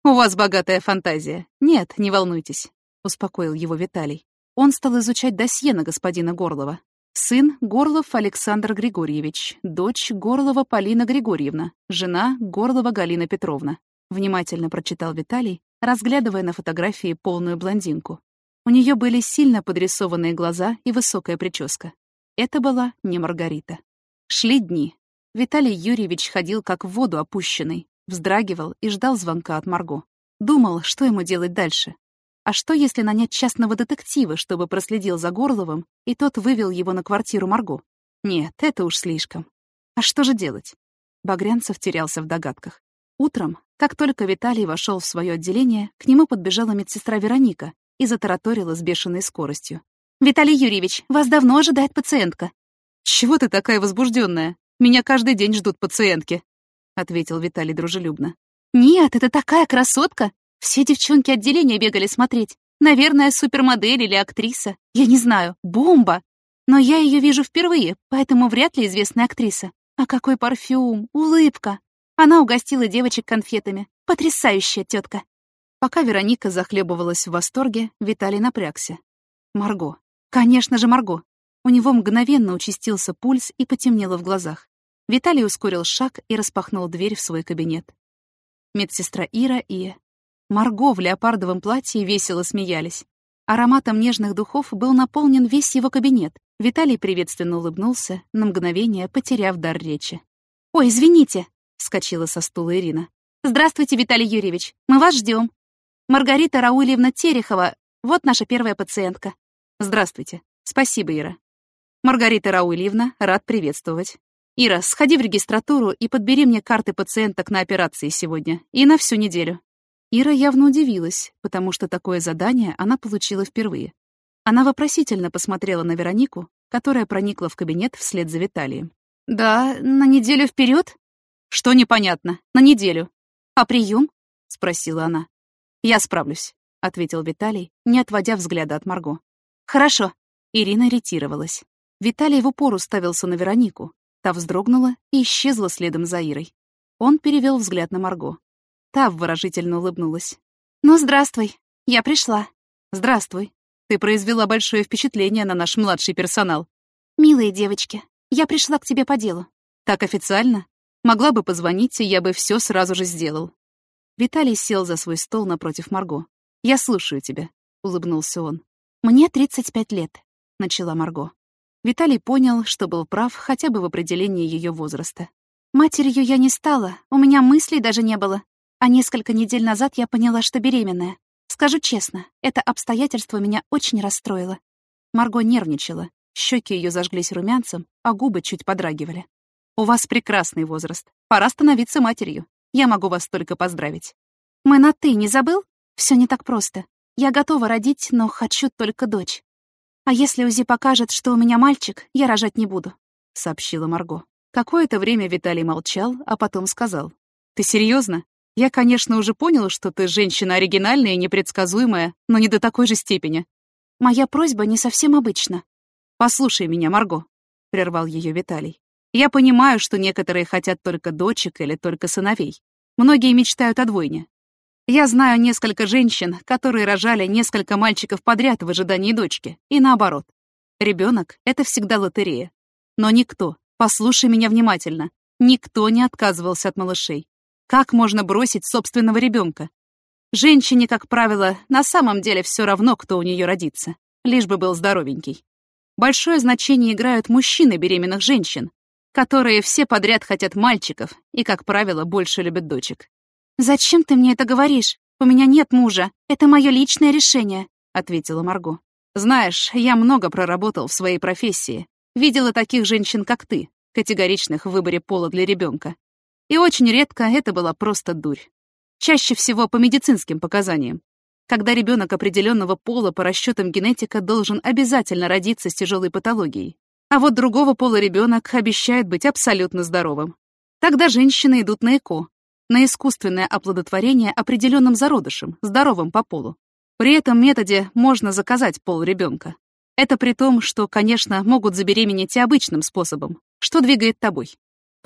У вас богатая фантазия. Нет, не волнуйтесь», — успокоил его Виталий. Он стал изучать досье на господина Горлова. Сын Горлов Александр Григорьевич, дочь Горлова Полина Григорьевна, жена Горлова Галина Петровна. Внимательно прочитал Виталий, разглядывая на фотографии полную блондинку. У нее были сильно подрисованные глаза и высокая прическа. Это была не Маргарита. Шли дни. Виталий Юрьевич ходил как в воду опущенный, вздрагивал и ждал звонка от Марго. Думал, что ему делать дальше. А что, если нанять частного детектива, чтобы проследил за Горловым, и тот вывел его на квартиру Марго? Нет, это уж слишком. А что же делать? Багрянцев терялся в догадках. Утром, как только Виталий вошел в свое отделение, к нему подбежала медсестра Вероника и затараторила с бешеной скоростью. «Виталий Юрьевич, вас давно ожидает пациентка». «Чего ты такая возбужденная? Меня каждый день ждут пациентки», — ответил Виталий дружелюбно. «Нет, это такая красотка! Все девчонки отделения бегали смотреть. Наверное, супермодель или актриса. Я не знаю, бомба! Но я ее вижу впервые, поэтому вряд ли известная актриса. А какой парфюм, улыбка! Она угостила девочек конфетами. Потрясающая тетка. Пока Вероника захлебывалась в восторге, Виталий напрягся. Марго. Конечно же, Марго. У него мгновенно участился пульс и потемнело в глазах. Виталий ускорил шаг и распахнул дверь в свой кабинет. Медсестра Ира и... Марго в леопардовом платье весело смеялись. Ароматом нежных духов был наполнен весь его кабинет. Виталий приветственно улыбнулся, на мгновение потеряв дар речи. «Ой, извините!» — вскочила со стула Ирина. «Здравствуйте, Виталий Юрьевич. Мы вас ждем. Маргарита Раульевна Терехова, вот наша первая пациентка». «Здравствуйте. Спасибо, Ира». «Маргарита Раульевна, рад приветствовать. Ира, сходи в регистратуру и подбери мне карты пациенток на операции сегодня и на всю неделю». Ира явно удивилась, потому что такое задание она получила впервые. Она вопросительно посмотрела на Веронику, которая проникла в кабинет вслед за Виталием. «Да, на неделю вперед? «Что непонятно? На неделю». «А прием? спросила она. «Я справлюсь», — ответил Виталий, не отводя взгляда от Марго. «Хорошо». Ирина ретировалась. Виталий в упор уставился на Веронику. Та вздрогнула и исчезла следом за Ирой. Он перевел взгляд на Марго. Та выражительно улыбнулась. «Ну, здравствуй. Я пришла». «Здравствуй. Ты произвела большое впечатление на наш младший персонал». «Милые девочки, я пришла к тебе по делу». «Так официально? Могла бы позвонить, и я бы все сразу же сделал». Виталий сел за свой стол напротив Марго. «Я слушаю тебя», — улыбнулся он. «Мне 35 лет», — начала Марго. Виталий понял, что был прав хотя бы в определении ее возраста. Матерью я не стала, у меня мыслей даже не было. А несколько недель назад я поняла, что беременная. Скажу честно, это обстоятельство меня очень расстроило. Марго нервничала, щеки ее зажглись румянцем, а губы чуть подрагивали. «У вас прекрасный возраст. Пора становиться матерью. Я могу вас только поздравить». «Мы на «ты» не забыл? Все не так просто. Я готова родить, но хочу только дочь. А если УЗИ покажет, что у меня мальчик, я рожать не буду», — сообщила Марго. Какое-то время Виталий молчал, а потом сказал. «Ты серьезно? Я, конечно, уже понял, что ты женщина оригинальная и непредсказуемая, но не до такой же степени. Моя просьба не совсем обычна. Послушай меня, Марго, прервал ее Виталий. Я понимаю, что некоторые хотят только дочек или только сыновей. Многие мечтают о двойне. Я знаю несколько женщин, которые рожали несколько мальчиков подряд в ожидании дочки, и наоборот. Ребенок — это всегда лотерея. Но никто, послушай меня внимательно, никто не отказывался от малышей. Как можно бросить собственного ребенка? Женщине, как правило, на самом деле все равно, кто у нее родится, лишь бы был здоровенький. Большое значение играют мужчины беременных женщин, которые все подряд хотят мальчиков и, как правило, больше любят дочек. «Зачем ты мне это говоришь? У меня нет мужа. Это мое личное решение», — ответила Марго. «Знаешь, я много проработал в своей профессии. Видела таких женщин, как ты, категоричных в выборе пола для ребенка. И очень редко это была просто дурь. Чаще всего по медицинским показаниям. Когда ребенок определенного пола по расчетам генетика должен обязательно родиться с тяжелой патологией. А вот другого пола ребенок обещает быть абсолютно здоровым. Тогда женщины идут на ЭКО, на искусственное оплодотворение определенным зародышем, здоровым по полу. При этом методе можно заказать пол ребенка. Это при том, что, конечно, могут забеременеть и обычным способом. Что двигает тобой?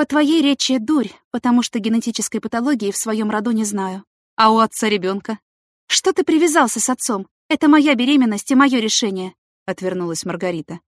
По твоей речи дурь, потому что генетической патологии в своем роду не знаю. А у отца ребенка? Что ты привязался с отцом? Это моя беременность и мое решение, отвернулась Маргарита.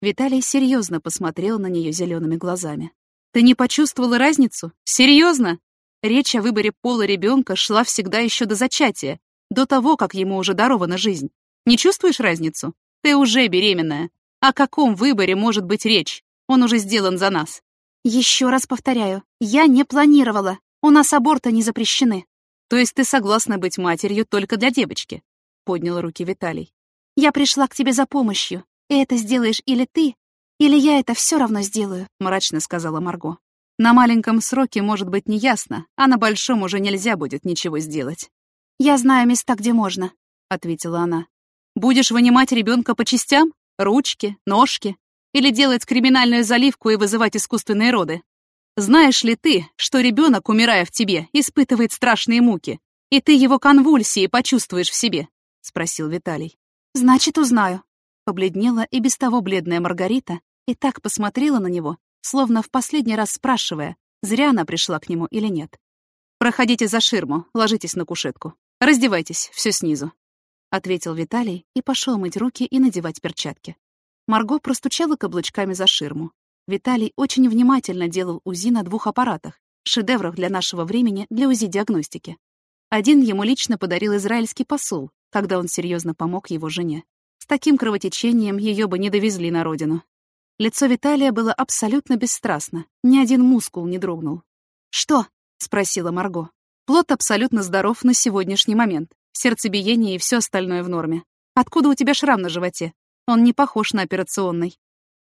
Виталий серьезно посмотрел на нее зелеными глазами. Ты не почувствовала разницу? Серьезно? Речь о выборе пола ребенка шла всегда еще до зачатия, до того, как ему уже дарована жизнь. Не чувствуешь разницу? Ты уже беременная. О каком выборе может быть речь? Он уже сделан за нас. Еще раз повторяю, я не планировала. У нас аборты не запрещены. То есть ты согласна быть матерью только для девочки? Поднял руки Виталий. Я пришла к тебе за помощью. И это сделаешь или ты, или я это все равно сделаю, мрачно сказала Марго. На маленьком сроке может быть неясно, а на большом уже нельзя будет ничего сделать. Я знаю места, где можно, ответила она. Будешь вынимать ребенка по частям? Ручки, ножки, или делать криминальную заливку и вызывать искусственные роды. Знаешь ли ты, что ребенок, умирая в тебе, испытывает страшные муки, и ты его конвульсии почувствуешь в себе? — спросил Виталий. «Значит, узнаю». Побледнела и без того бледная Маргарита и так посмотрела на него, словно в последний раз спрашивая, зря она пришла к нему или нет. «Проходите за ширму, ложитесь на кушетку. Раздевайтесь, все снизу», — ответил Виталий и пошел мыть руки и надевать перчатки. Марго простучала каблучками за ширму. Виталий очень внимательно делал УЗИ на двух аппаратах, шедеврах для нашего времени для УЗИ-диагностики. Один ему лично подарил израильский посол, когда он серьезно помог его жене. С таким кровотечением ее бы не довезли на родину. Лицо Виталия было абсолютно бесстрастно, ни один мускул не дрогнул. «Что?» — спросила Марго. «Плод абсолютно здоров на сегодняшний момент. Сердцебиение и все остальное в норме. Откуда у тебя шрам на животе? Он не похож на операционный.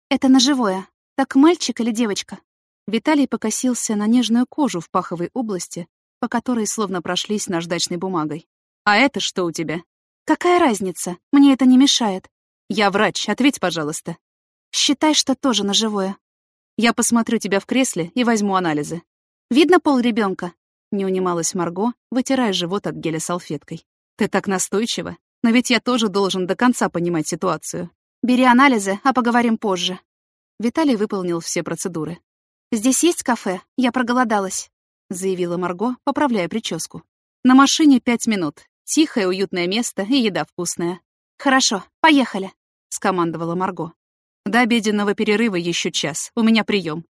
Это ножевое. Так мальчик или девочка? Виталий покосился на нежную кожу в паховой области, по которой словно прошлись наждачной бумагой. «А это что у тебя?» «Какая разница? Мне это не мешает». «Я врач, ответь, пожалуйста». «Считай, что тоже ножевое». «Я посмотрю тебя в кресле и возьму анализы». «Видно пол ребенка? не унималась Марго, вытирая живот от геля салфеткой. «Ты так настойчива. Но ведь я тоже должен до конца понимать ситуацию. Бери анализы, а поговорим позже. Виталий выполнил все процедуры. «Здесь есть кафе? Я проголодалась», — заявила Марго, поправляя прическу. «На машине пять минут. Тихое, уютное место и еда вкусная». «Хорошо, поехали», — скомандовала Марго. «До обеденного перерыва еще час. У меня прием.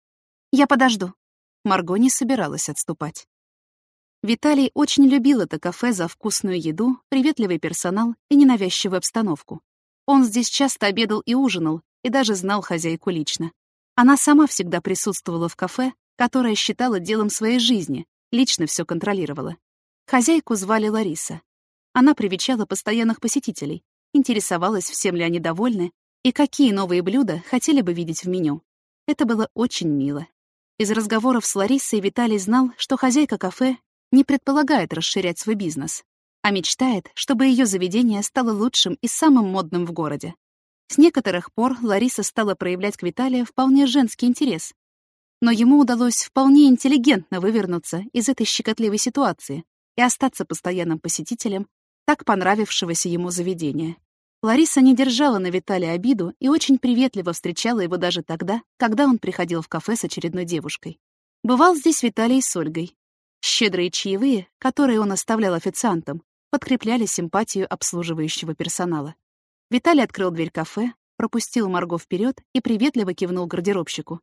«Я подожду». Марго не собиралась отступать. Виталий очень любил это кафе за вкусную еду, приветливый персонал и ненавязчивую обстановку. Он здесь часто обедал и ужинал, и даже знал хозяйку лично. Она сама всегда присутствовала в кафе, которое считала делом своей жизни, лично все контролировала. Хозяйку звали Лариса. Она привечала постоянных посетителей, интересовалась, всем ли они довольны и какие новые блюда хотели бы видеть в меню. Это было очень мило. Из разговоров с Ларисой Виталий знал, что хозяйка кафе не предполагает расширять свой бизнес, а мечтает, чтобы ее заведение стало лучшим и самым модным в городе. С некоторых пор Лариса стала проявлять к Виталию вполне женский интерес. Но ему удалось вполне интеллигентно вывернуться из этой щекотливой ситуации и остаться постоянным посетителем так понравившегося ему заведения. Лариса не держала на Виталия обиду и очень приветливо встречала его даже тогда, когда он приходил в кафе с очередной девушкой. Бывал здесь Виталий с Ольгой. Щедрые чаевые, которые он оставлял официантам, подкрепляли симпатию обслуживающего персонала. Виталий открыл дверь кафе, пропустил Марго вперед и приветливо кивнул гардеробщику.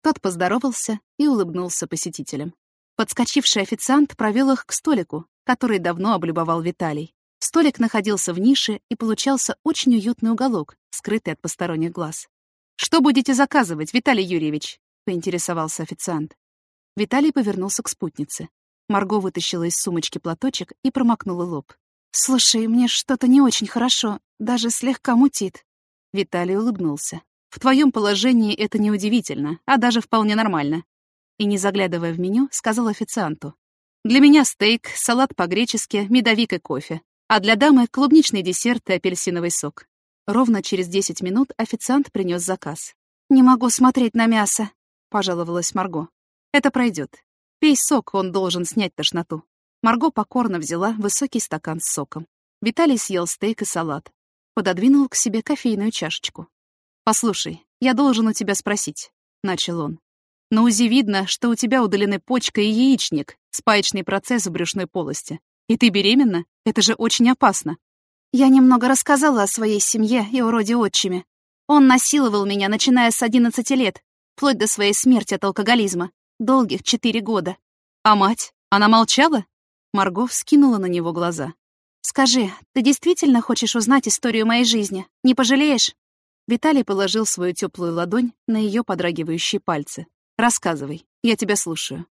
Тот поздоровался и улыбнулся посетителям. Подскочивший официант провел их к столику, который давно облюбовал Виталий. Столик находился в нише, и получался очень уютный уголок, скрытый от посторонних глаз. «Что будете заказывать, Виталий Юрьевич?» — поинтересовался официант. Виталий повернулся к спутнице. Марго вытащила из сумочки платочек и промокнула лоб. «Слушай, мне что-то не очень хорошо, даже слегка мутит». Виталий улыбнулся. «В твоем положении это неудивительно, а даже вполне нормально». И, не заглядывая в меню, сказал официанту. «Для меня стейк, салат по-гречески, медовик и кофе а для дамы клубничный десерт и апельсиновый сок. Ровно через 10 минут официант принес заказ. «Не могу смотреть на мясо», — пожаловалась Марго. «Это пройдет. Пей сок, он должен снять тошноту». Марго покорно взяла высокий стакан с соком. Виталий съел стейк и салат. Пододвинул к себе кофейную чашечку. «Послушай, я должен у тебя спросить», — начал он. «На УЗИ видно, что у тебя удалены почка и яичник, спаечный процесс в брюшной полости. И ты беременна? Это же очень опасно. Я немного рассказала о своей семье и уроде отчиме. Он насиловал меня, начиная с 11 лет, вплоть до своей смерти от алкоголизма. Долгих четыре года. А мать? Она молчала? Марго вскинула на него глаза. «Скажи, ты действительно хочешь узнать историю моей жизни? Не пожалеешь?» Виталий положил свою теплую ладонь на ее подрагивающие пальцы. «Рассказывай, я тебя слушаю».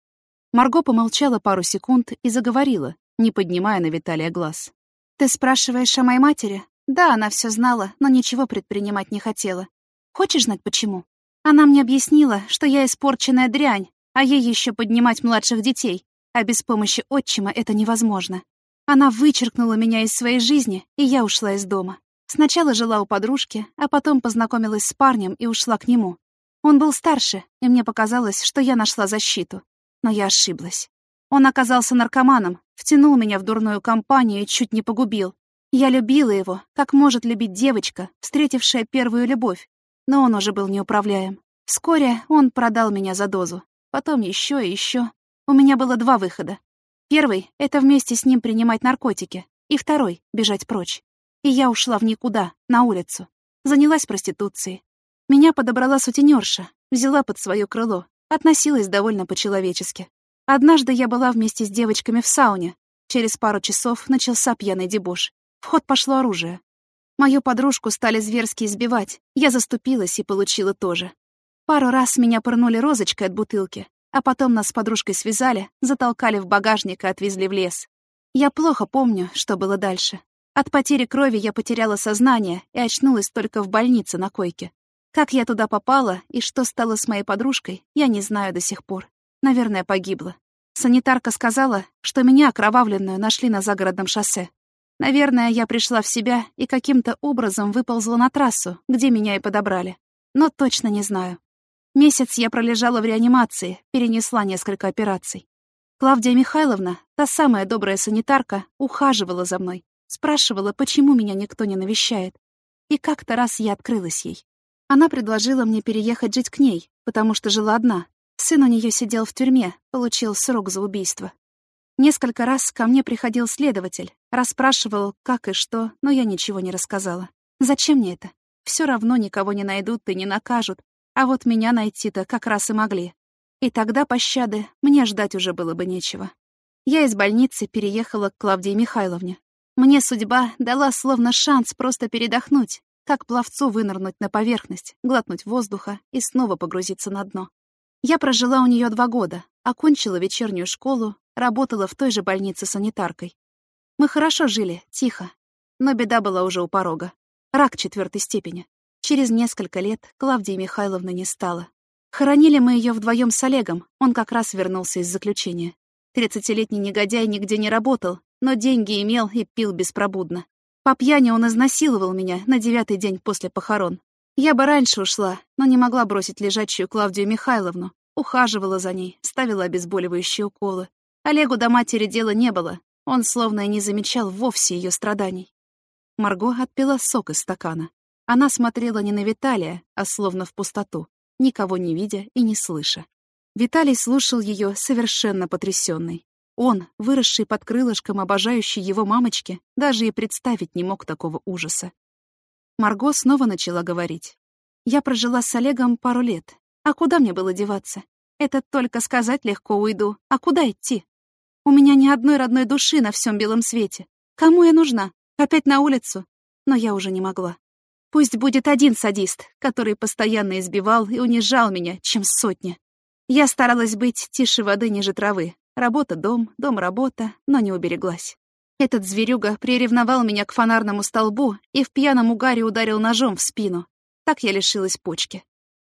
Марго помолчала пару секунд и заговорила, не поднимая на Виталия глаз. «Ты спрашиваешь о моей матери? Да, она все знала, но ничего предпринимать не хотела. Хочешь знать, почему? Она мне объяснила, что я испорченная дрянь, а ей еще поднимать младших детей, а без помощи отчима это невозможно. Она вычеркнула меня из своей жизни, и я ушла из дома. Сначала жила у подружки, а потом познакомилась с парнем и ушла к нему. Он был старше, и мне показалось, что я нашла защиту. Но я ошиблась. Он оказался наркоманом, втянул меня в дурную компанию и чуть не погубил. Я любила его, как может любить девочка, встретившая первую любовь, но он уже был неуправляем. Вскоре он продал меня за дозу, потом еще и еще. У меня было два выхода. Первый — это вместе с ним принимать наркотики, и второй — бежать прочь. И я ушла в никуда, на улицу. Занялась проституцией. Меня подобрала сутенерша, взяла под свое крыло, относилась довольно по-человечески. Однажды я была вместе с девочками в сауне. Через пару часов начался пьяный дебош. В ход пошло оружие. Мою подружку стали зверски избивать. Я заступилась и получила тоже. Пару раз меня пырнули розочкой от бутылки, а потом нас с подружкой связали, затолкали в багажник и отвезли в лес. Я плохо помню, что было дальше. От потери крови я потеряла сознание и очнулась только в больнице на койке. Как я туда попала и что стало с моей подружкой, я не знаю до сих пор. Наверное, погибла. Санитарка сказала, что меня окровавленную нашли на загородном шоссе. Наверное, я пришла в себя и каким-то образом выползла на трассу, где меня и подобрали. Но точно не знаю. Месяц я пролежала в реанимации, перенесла несколько операций. Клавдия Михайловна, та самая добрая санитарка, ухаживала за мной, спрашивала, почему меня никто не навещает. И как-то раз я открылась ей. Она предложила мне переехать жить к ней, потому что жила одна, Сын у нее сидел в тюрьме, получил срок за убийство. Несколько раз ко мне приходил следователь, расспрашивал, как и что, но я ничего не рассказала. Зачем мне это? Все равно никого не найдут и не накажут, а вот меня найти-то как раз и могли. И тогда пощады мне ждать уже было бы нечего. Я из больницы переехала к Клавдии Михайловне. Мне судьба дала словно шанс просто передохнуть, как пловцу вынырнуть на поверхность, глотнуть воздуха и снова погрузиться на дно. Я прожила у нее два года, окончила вечернюю школу, работала в той же больнице санитаркой. Мы хорошо жили, тихо, но беда была уже у порога. Рак четвертой степени. Через несколько лет Клавдии Михайловны не стало. Хоронили мы ее вдвоем с Олегом, он как раз вернулся из заключения. Тридцатилетний негодяй нигде не работал, но деньги имел и пил беспробудно. По пьяни он изнасиловал меня на девятый день после похорон. Я бы раньше ушла, но не могла бросить лежачую Клавдию Михайловну. Ухаживала за ней, ставила обезболивающие уколы. Олегу до матери дела не было. Он словно и не замечал вовсе ее страданий. Марго отпила сок из стакана. Она смотрела не на Виталия, а словно в пустоту, никого не видя и не слыша. Виталий слушал ее совершенно потрясенный. Он, выросший под крылышком обожающей его мамочки, даже и представить не мог такого ужаса. Марго снова начала говорить. «Я прожила с Олегом пару лет. А куда мне было деваться? Это только сказать легко уйду. А куда идти? У меня ни одной родной души на всем белом свете. Кому я нужна? Опять на улицу? Но я уже не могла. Пусть будет один садист, который постоянно избивал и унижал меня, чем сотня. Я старалась быть тише воды ниже травы, Работа — дом, дом — работа, но не убереглась. Этот зверюга приревновал меня к фонарному столбу и в пьяном угаре ударил ножом в спину. Так я лишилась почки.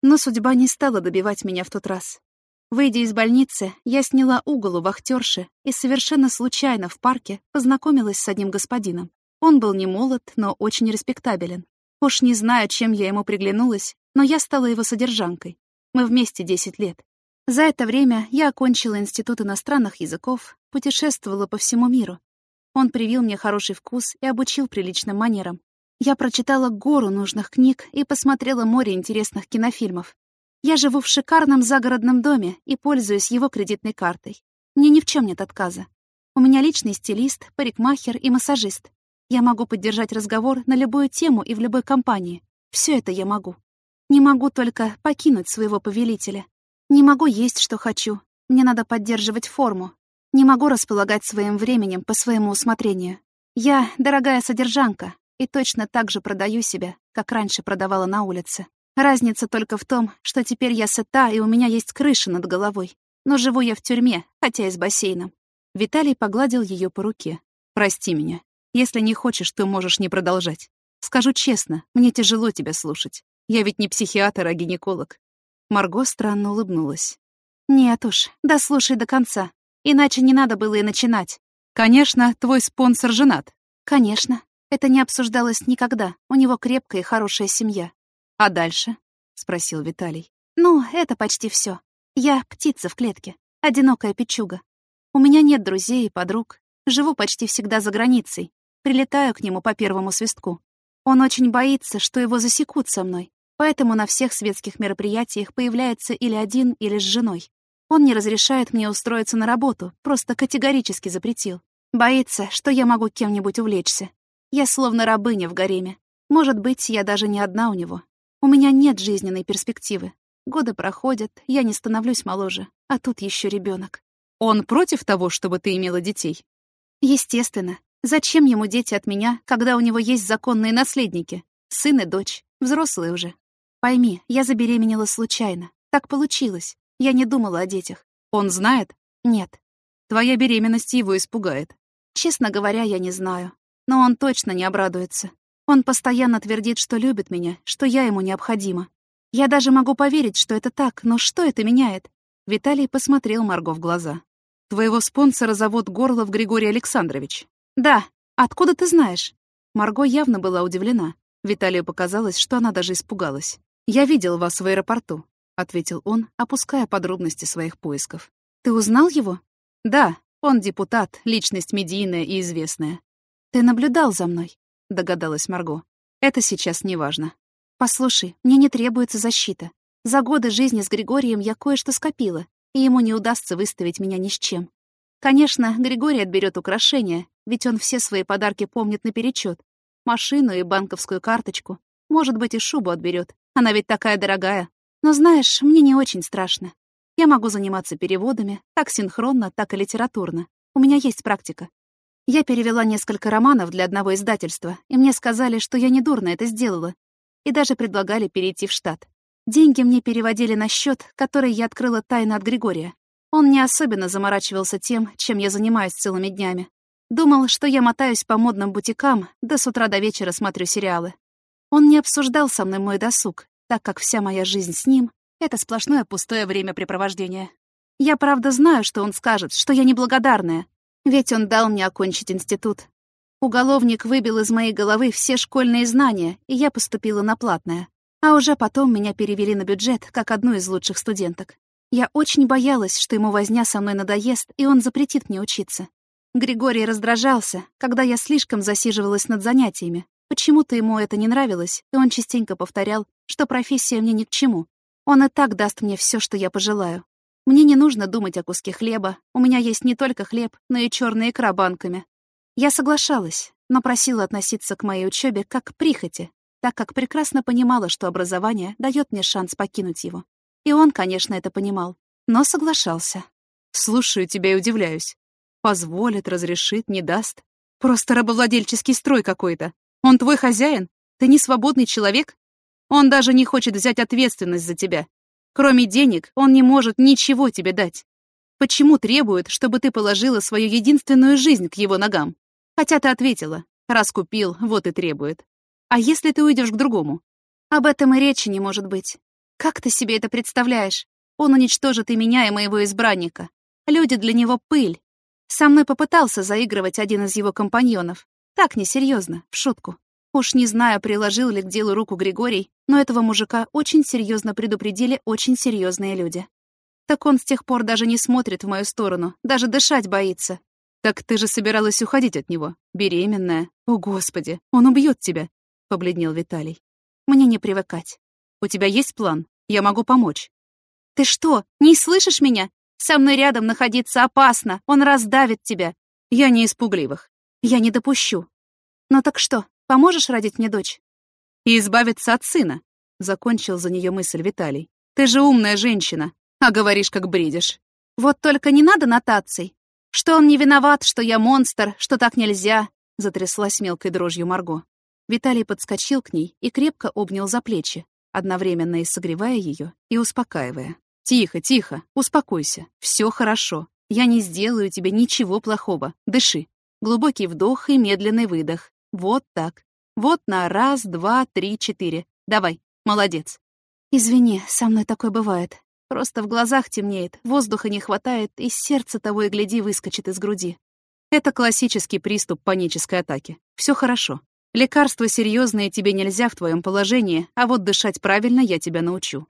Но судьба не стала добивать меня в тот раз. Выйдя из больницы, я сняла угол у вахтерши и совершенно случайно в парке познакомилась с одним господином. Он был не молод, но очень респектабелен. Уж не знаю, чем я ему приглянулась, но я стала его содержанкой. Мы вместе десять лет. За это время я окончила Институт иностранных языков, путешествовала по всему миру. Он привил мне хороший вкус и обучил приличным манерам. Я прочитала гору нужных книг и посмотрела море интересных кинофильмов. Я живу в шикарном загородном доме и пользуюсь его кредитной картой. Мне ни в чем нет отказа. У меня личный стилист, парикмахер и массажист. Я могу поддержать разговор на любую тему и в любой компании. Все это я могу. Не могу только покинуть своего повелителя. Не могу есть, что хочу. Мне надо поддерживать форму. Не могу располагать своим временем по своему усмотрению. Я дорогая содержанка и точно так же продаю себя, как раньше продавала на улице. Разница только в том, что теперь я сыта, и у меня есть крыша над головой. Но живу я в тюрьме, хотя и с бассейном. Виталий погладил ее по руке. «Прости меня. Если не хочешь, то можешь не продолжать. Скажу честно, мне тяжело тебя слушать. Я ведь не психиатр, а гинеколог. Марго странно улыбнулась. «Нет уж, дослушай до конца. Иначе не надо было и начинать. Конечно, твой спонсор женат. Конечно. Это не обсуждалось никогда. У него крепкая и хорошая семья. А дальше? Спросил Виталий. Ну, это почти все. Я птица в клетке. Одинокая печуга. У меня нет друзей и подруг. Живу почти всегда за границей. Прилетаю к нему по первому свистку. Он очень боится, что его засекут со мной. Поэтому на всех светских мероприятиях появляется или один, или с женой. Он не разрешает мне устроиться на работу, просто категорически запретил. Боится, что я могу кем-нибудь увлечься. Я словно рабыня в гареме. Может быть, я даже не одна у него. У меня нет жизненной перспективы. Годы проходят, я не становлюсь моложе, а тут еще ребенок. Он против того, чтобы ты имела детей? Естественно. Зачем ему дети от меня, когда у него есть законные наследники? Сын и дочь, взрослые уже. Пойми, я забеременела случайно. Так получилось. Я не думала о детях. Он знает? Нет. Твоя беременность его испугает. Честно говоря, я не знаю. Но он точно не обрадуется. Он постоянно твердит, что любит меня, что я ему необходима. Я даже могу поверить, что это так, но что это меняет? Виталий посмотрел Марго в глаза. «Твоего спонсора зовут Горлов Григорий Александрович». «Да. Откуда ты знаешь?» Марго явно была удивлена. Виталию показалось, что она даже испугалась. «Я видел вас в аэропорту», — ответил он, опуская подробности своих поисков. «Ты узнал его?» «Да, он депутат, личность медийная и известная». «Ты наблюдал за мной?» — догадалась Марго. «Это сейчас не важно. Послушай, мне не требуется защита. За годы жизни с Григорием я кое-что скопила, и ему не удастся выставить меня ни с чем. Конечно, Григорий отберет украшения, ведь он все свои подарки помнит наперечет. Машину и банковскую карточку. Может быть, и шубу отберет. Она ведь такая дорогая. Но знаешь, мне не очень страшно. Я могу заниматься переводами, так синхронно, так и литературно. У меня есть практика. Я перевела несколько романов для одного издательства, и мне сказали, что я недурно это сделала. И даже предлагали перейти в штат. Деньги мне переводили на счет, который я открыла тайно от Григория. Он не особенно заморачивался тем, чем я занимаюсь целыми днями. Думал, что я мотаюсь по модным бутикам, да с утра до вечера смотрю сериалы. Он не обсуждал со мной мой досуг, так как вся моя жизнь с ним — это сплошное пустое времяпрепровождение. Я правда знаю, что он скажет, что я неблагодарная, ведь он дал мне окончить институт. Уголовник выбил из моей головы все школьные знания, и я поступила на платное. А уже потом меня перевели на бюджет, как одну из лучших студенток. Я очень боялась, что ему возня со мной надоест, и он запретит мне учиться. Григорий раздражался, когда я слишком засиживалась над занятиями. Почему-то ему это не нравилось, и он частенько повторял, что профессия мне ни к чему. Он и так даст мне все, что я пожелаю. Мне не нужно думать о куске хлеба, у меня есть не только хлеб, но и черная икра банками. Я соглашалась, но просила относиться к моей учебе как к прихоти, так как прекрасно понимала, что образование дает мне шанс покинуть его. И он, конечно, это понимал, но соглашался. «Слушаю тебя и удивляюсь. Позволит, разрешит, не даст. Просто рабовладельческий строй какой-то. Он твой хозяин? Ты не свободный человек? Он даже не хочет взять ответственность за тебя. Кроме денег, он не может ничего тебе дать. Почему требует, чтобы ты положила свою единственную жизнь к его ногам? Хотя ты ответила, раз купил, вот и требует. А если ты уйдешь к другому? Об этом и речи не может быть. Как ты себе это представляешь? Он уничтожит и меня, и моего избранника. Люди для него пыль. Со мной попытался заигрывать один из его компаньонов. Так, несерьезно, в шутку. Уж не знаю, приложил ли к делу руку Григорий, но этого мужика очень серьезно предупредили очень серьезные люди. Так он с тех пор даже не смотрит в мою сторону, даже дышать боится. Так ты же собиралась уходить от него, беременная. О, Господи, он убьет тебя. — побледнел Виталий. «Мне не привыкать. У тебя есть план? Я могу помочь». «Ты что, не слышишь меня? Со мной рядом находиться опасно, он раздавит тебя». «Я не испугливых». «Я не допущу». «Ну так что, поможешь родить мне дочь?» «И избавиться от сына», — закончил за нее мысль Виталий. «Ты же умная женщина, а говоришь, как бредишь». «Вот только не надо нотаций. Что он не виноват, что я монстр, что так нельзя», — затряслась мелкой дрожью Марго. Виталий подскочил к ней и крепко обнял за плечи, одновременно и согревая ее, и успокаивая. «Тихо, тихо, успокойся. Все хорошо. Я не сделаю тебе ничего плохого. Дыши. Глубокий вдох и медленный выдох. Вот так. Вот на раз, два, три, четыре. Давай, молодец». «Извини, со мной такое бывает. Просто в глазах темнеет, воздуха не хватает, и сердце того и гляди выскочит из груди. Это классический приступ панической атаки. Все хорошо. Лекарства серьезные тебе нельзя в твоем положении, а вот дышать правильно я тебя научу.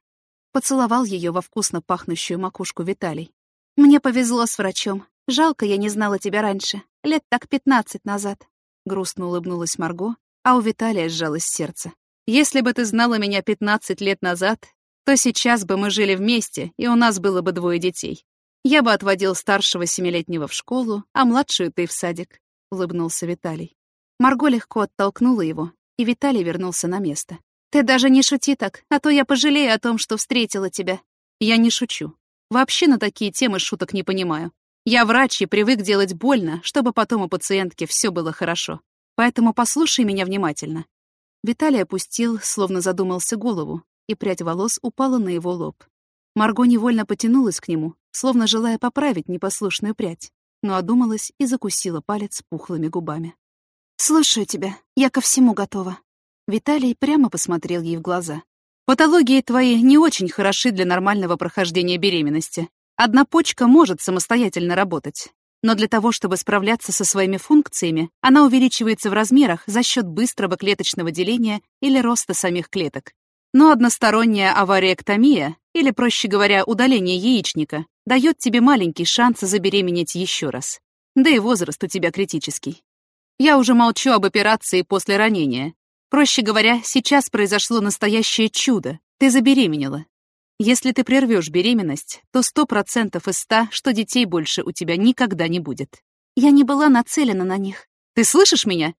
Поцеловал ее во вкусно пахнущую макушку Виталий. Мне повезло с врачом. Жалко, я не знала тебя раньше. Лет так пятнадцать назад. Грустно улыбнулась Марго, а у Виталия сжалось сердце. Если бы ты знала меня пятнадцать лет назад, то сейчас бы мы жили вместе, и у нас было бы двое детей. Я бы отводил старшего семилетнего в школу, а младшую ты в садик», — улыбнулся Виталий. Марго легко оттолкнула его, и Виталий вернулся на место. «Ты даже не шути так, а то я пожалею о том, что встретила тебя». «Я не шучу. Вообще на такие темы шуток не понимаю. Я врач и привык делать больно, чтобы потом у пациентки все было хорошо. Поэтому послушай меня внимательно». Виталий опустил, словно задумался голову, и прядь волос упала на его лоб. Марго невольно потянулась к нему, словно желая поправить непослушную прядь, но одумалась и закусила палец пухлыми губами. «Слушаю тебя. Я ко всему готова». Виталий прямо посмотрел ей в глаза. «Патологии твои не очень хороши для нормального прохождения беременности. Одна почка может самостоятельно работать, но для того, чтобы справляться со своими функциями, она увеличивается в размерах за счет быстрого клеточного деления или роста самих клеток. Но односторонняя авариэктомия, или, проще говоря, удаление яичника, дает тебе маленький шанс забеременеть еще раз. Да и возраст у тебя критический. Я уже молчу об операции после ранения. Проще говоря, сейчас произошло настоящее чудо. Ты забеременела. Если ты прервешь беременность, то сто процентов из ста, что детей больше у тебя никогда не будет. Я не была нацелена на них. Ты слышишь меня?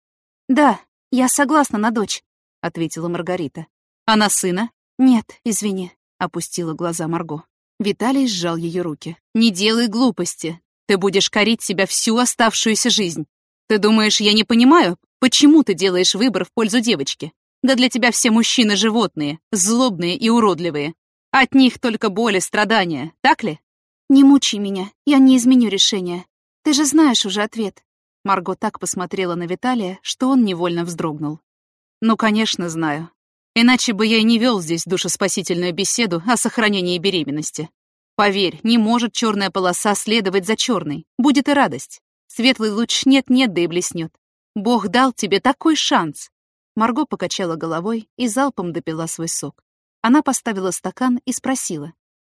Да, я согласна на дочь, ответила Маргарита. А на сына? Нет, извини, опустила глаза Марго. Виталий сжал ее руки. Не делай глупости. Ты будешь корить себя всю оставшуюся жизнь. Ты думаешь, я не понимаю, почему ты делаешь выбор в пользу девочки? Да для тебя все мужчины животные, злобные и уродливые. От них только боль и страдания, так ли? Не мучай меня, я не изменю решение. Ты же знаешь уже ответ. Марго так посмотрела на Виталия, что он невольно вздрогнул. Ну, конечно, знаю. Иначе бы я и не вел здесь душеспасительную беседу о сохранении беременности. Поверь, не может черная полоса следовать за черной. Будет и радость. Светлый луч нет-нет, да и блеснет. Бог дал тебе такой шанс. Марго покачала головой и залпом допила свой сок. Она поставила стакан и спросила.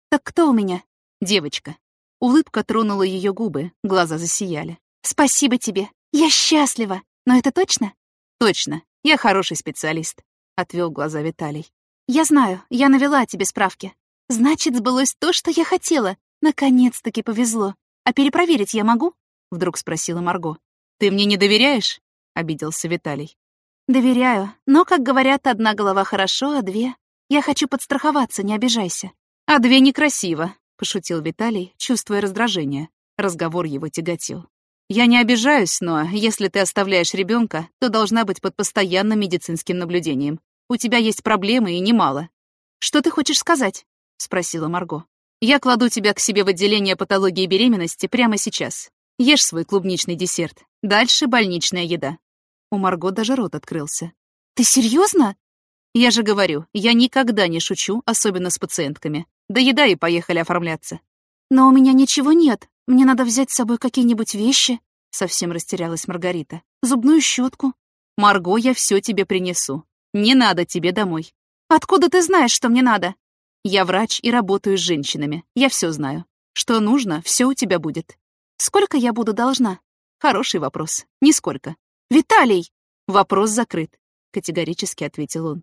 «Так кто у меня?» «Девочка». Улыбка тронула ее губы, глаза засияли. «Спасибо тебе. Я счастлива. Но это точно?» «Точно. Я хороший специалист отвел глаза Виталий. Я знаю, я навела о тебе справки. Значит, сбылось то, что я хотела. Наконец-таки повезло. А перепроверить я могу? Вдруг спросила Марго. Ты мне не доверяешь? Обиделся Виталий. Доверяю, но, как говорят, одна голова хорошо, а две... Я хочу подстраховаться, не обижайся. А две некрасиво, пошутил Виталий, чувствуя раздражение. Разговор его тяготил. Я не обижаюсь, но если ты оставляешь ребенка, то должна быть под постоянным медицинским наблюдением. У тебя есть проблемы и немало. Что ты хочешь сказать? спросила Марго. Я кладу тебя к себе в отделение патологии беременности прямо сейчас. Ешь свой клубничный десерт. Дальше больничная еда. У Марго даже рот открылся. Ты серьезно? Я же говорю, я никогда не шучу, особенно с пациентками. Да еда и поехали оформляться. Но у меня ничего нет. Мне надо взять с собой какие-нибудь вещи. Совсем растерялась Маргарита. Зубную щетку. Марго, я все тебе принесу. Не надо тебе домой. Откуда ты знаешь, что мне надо? Я врач и работаю с женщинами. Я все знаю. Что нужно, все у тебя будет. Сколько я буду должна? Хороший вопрос. Нисколько. Виталий! Вопрос закрыт, категорически ответил он.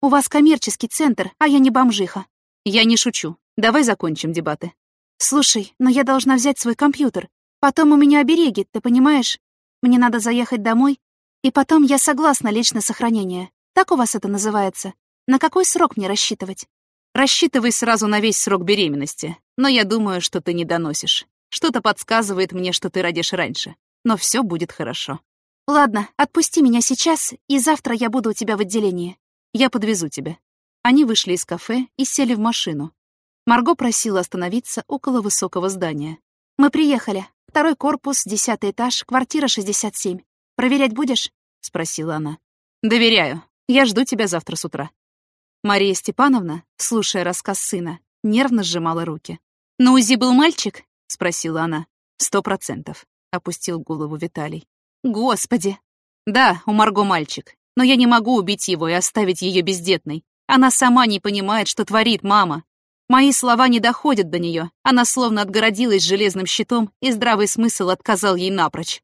У вас коммерческий центр, а я не бомжиха. Я не шучу. Давай закончим дебаты. Слушай, но я должна взять свой компьютер. Потом у меня обереги, ты понимаешь? Мне надо заехать домой, и потом я согласна лечь на сохранение. Так у вас это называется? На какой срок мне рассчитывать? Рассчитывай сразу на весь срок беременности. Но я думаю, что ты не доносишь. Что-то подсказывает мне, что ты родишь раньше. Но все будет хорошо. Ладно, отпусти меня сейчас, и завтра я буду у тебя в отделении. Я подвезу тебя. Они вышли из кафе и сели в машину. Марго просила остановиться около высокого здания. «Мы приехали. Второй корпус, десятый этаж, квартира 67. Проверять будешь?» — спросила она. «Доверяю. Я жду тебя завтра с утра». Мария Степановна, слушая рассказ сына, нервно сжимала руки. «На УЗИ был мальчик?» — спросила она. «Сто процентов», — опустил голову Виталий. «Господи!» «Да, у Марго мальчик, но я не могу убить его и оставить ее бездетной. Она сама не понимает, что творит мама. Мои слова не доходят до нее. Она словно отгородилась железным щитом, и здравый смысл отказал ей напрочь.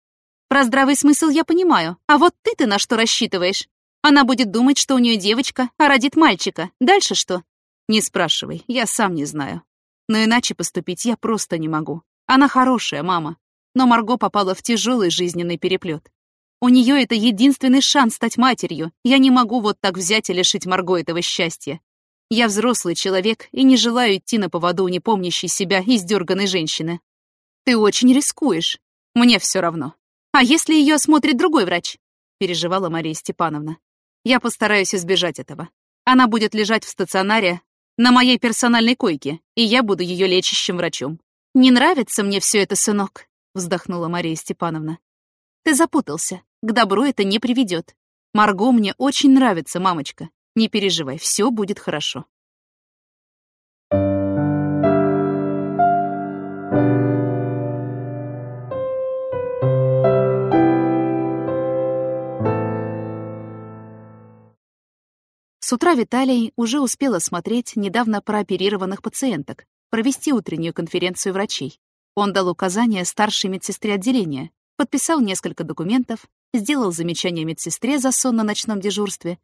Про здравый смысл я понимаю, а вот ты-то на что рассчитываешь? Она будет думать, что у нее девочка, а родит мальчика. Дальше что? Не спрашивай, я сам не знаю. Но иначе поступить я просто не могу. Она хорошая мама. Но Марго попала в тяжелый жизненный переплет. У нее это единственный шанс стать матерью. Я не могу вот так взять и лишить Марго этого счастья. Я взрослый человек и не желаю идти на поводу не помнящей себя издерганной женщины. Ты очень рискуешь. Мне все равно. А если ее осмотрит другой врач? Переживала Мария Степановна. Я постараюсь избежать этого. Она будет лежать в стационаре на моей персональной койке, и я буду ее лечащим врачом. Не нравится мне все это, сынок, вздохнула Мария Степановна. Ты запутался. К добру это не приведет. Марго мне очень нравится, мамочка. Не переживай, все будет хорошо. С утра Виталий уже успел осмотреть недавно прооперированных пациенток, провести утреннюю конференцию врачей. Он дал указания старшей медсестре отделения, подписал несколько документов, сделал замечание медсестре за сон на ночном дежурстве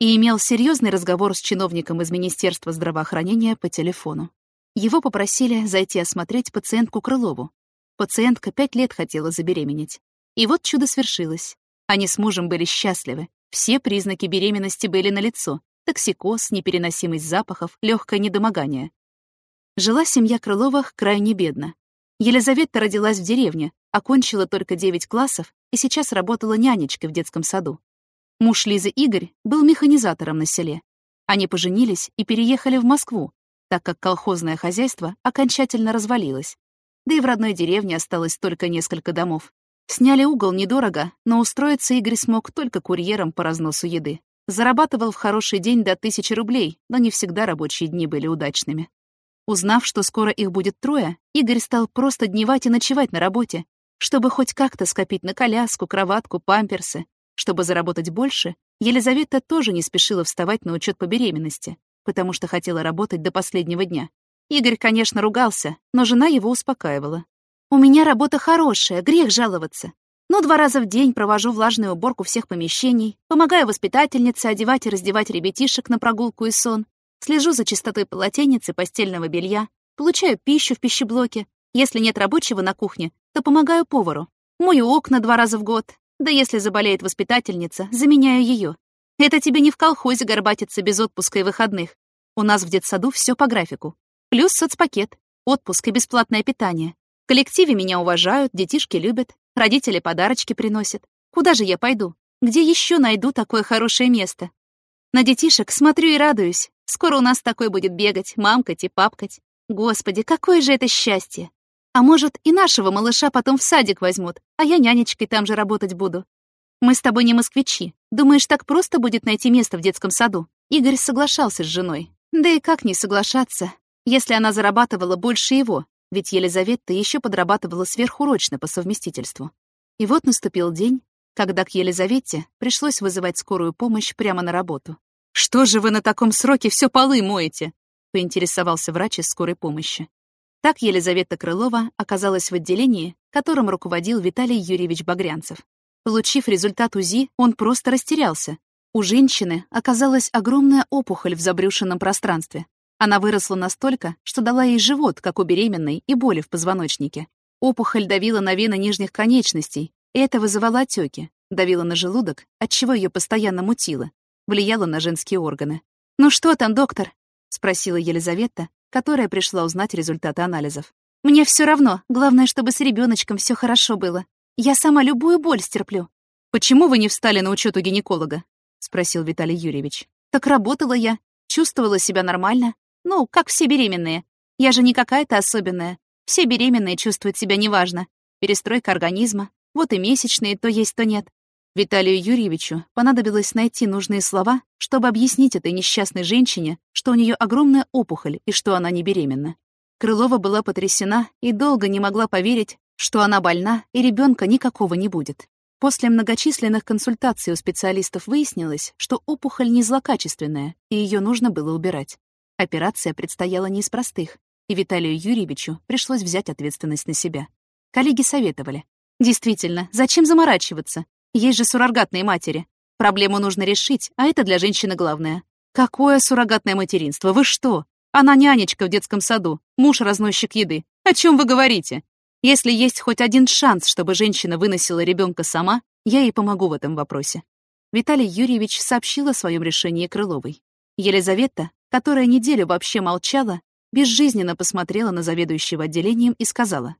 и имел серьезный разговор с чиновником из Министерства здравоохранения по телефону. Его попросили зайти осмотреть пациентку Крылову. Пациентка пять лет хотела забеременеть. И вот чудо свершилось. Они с мужем были счастливы. Все признаки беременности были налицо. Токсикоз, непереносимость запахов, легкое недомогание. Жила семья Крыловых крайне бедно. Елизавета родилась в деревне, окончила только 9 классов и сейчас работала нянечкой в детском саду. Муж Лизы Игорь был механизатором на селе. Они поженились и переехали в Москву, так как колхозное хозяйство окончательно развалилось. Да и в родной деревне осталось только несколько домов. Сняли угол недорого, но устроиться Игорь смог только курьером по разносу еды. Зарабатывал в хороший день до тысячи рублей, но не всегда рабочие дни были удачными. Узнав, что скоро их будет трое, Игорь стал просто дневать и ночевать на работе, чтобы хоть как-то скопить на коляску, кроватку, памперсы. Чтобы заработать больше, Елизавета тоже не спешила вставать на учет по беременности, потому что хотела работать до последнего дня. Игорь, конечно, ругался, но жена его успокаивала. «У меня работа хорошая, грех жаловаться. Но два раза в день провожу влажную уборку всех помещений, помогаю воспитательнице одевать и раздевать ребятишек на прогулку и сон, слежу за чистотой полотенец и постельного белья, получаю пищу в пищеблоке. Если нет рабочего на кухне, то помогаю повару. Мою окна два раза в год. Да если заболеет воспитательница, заменяю ее. Это тебе не в колхозе горбатиться без отпуска и выходных. У нас в детсаду все по графику. Плюс соцпакет, отпуск и бесплатное питание. Коллективе меня уважают, детишки любят, родители подарочки приносят. Куда же я пойду? Где еще найду такое хорошее место? На детишек смотрю и радуюсь. Скоро у нас такой будет бегать, мамкать и папкать. Господи, какое же это счастье! А может, и нашего малыша потом в садик возьмут, а я нянечкой там же работать буду. Мы с тобой не москвичи. Думаешь, так просто будет найти место в детском саду? Игорь соглашался с женой. Да и как не соглашаться, если она зарабатывала больше его, ведь Елизавета еще подрабатывала сверхурочно по совместительству. И вот наступил день, когда к Елизавете пришлось вызывать скорую помощь прямо на работу. «Что же вы на таком сроке все полы моете?» — поинтересовался врач из скорой помощи. Так Елизавета Крылова оказалась в отделении, которым руководил Виталий Юрьевич Багрянцев. Получив результат УЗИ, он просто растерялся. У женщины оказалась огромная опухоль в забрюшенном пространстве. Она выросла настолько, что дала ей живот, как у беременной, и боли в позвоночнике. Опухоль давила на вены нижних конечностей, и это вызывало отеки, давила на желудок, отчего ее постоянно мутило, влияло на женские органы. «Ну что там, доктор?» — спросила Елизавета, которая пришла узнать результаты анализов. «Мне все равно, главное, чтобы с ребеночком все хорошо было. Я сама любую боль стерплю». «Почему вы не встали на учет у гинеколога?» — спросил Виталий Юрьевич. «Так работала я, чувствовала себя нормально. Ну, как все беременные. Я же не какая-то особенная. Все беременные чувствуют себя неважно. Перестройка организма. Вот и месячные, то есть, то нет. Виталию Юрьевичу понадобилось найти нужные слова, чтобы объяснить этой несчастной женщине, что у нее огромная опухоль и что она не беременна. Крылова была потрясена и долго не могла поверить, что она больна и ребенка никакого не будет. После многочисленных консультаций у специалистов выяснилось, что опухоль не злокачественная, и ее нужно было убирать. Операция предстояла не из простых, и Виталию Юрьевичу пришлось взять ответственность на себя. Коллеги советовали. Действительно, зачем заморачиваться? Есть же суррогатные матери. Проблему нужно решить, а это для женщины главное. Какое суррогатное материнство? Вы что? Она нянечка в детском саду, муж разносчик еды. О чем вы говорите? Если есть хоть один шанс, чтобы женщина выносила ребенка сама, я ей помогу в этом вопросе. Виталий Юрьевич сообщил о своем решении Крыловой. Елизавета, которая неделю вообще молчала, безжизненно посмотрела на заведующего отделением и сказала.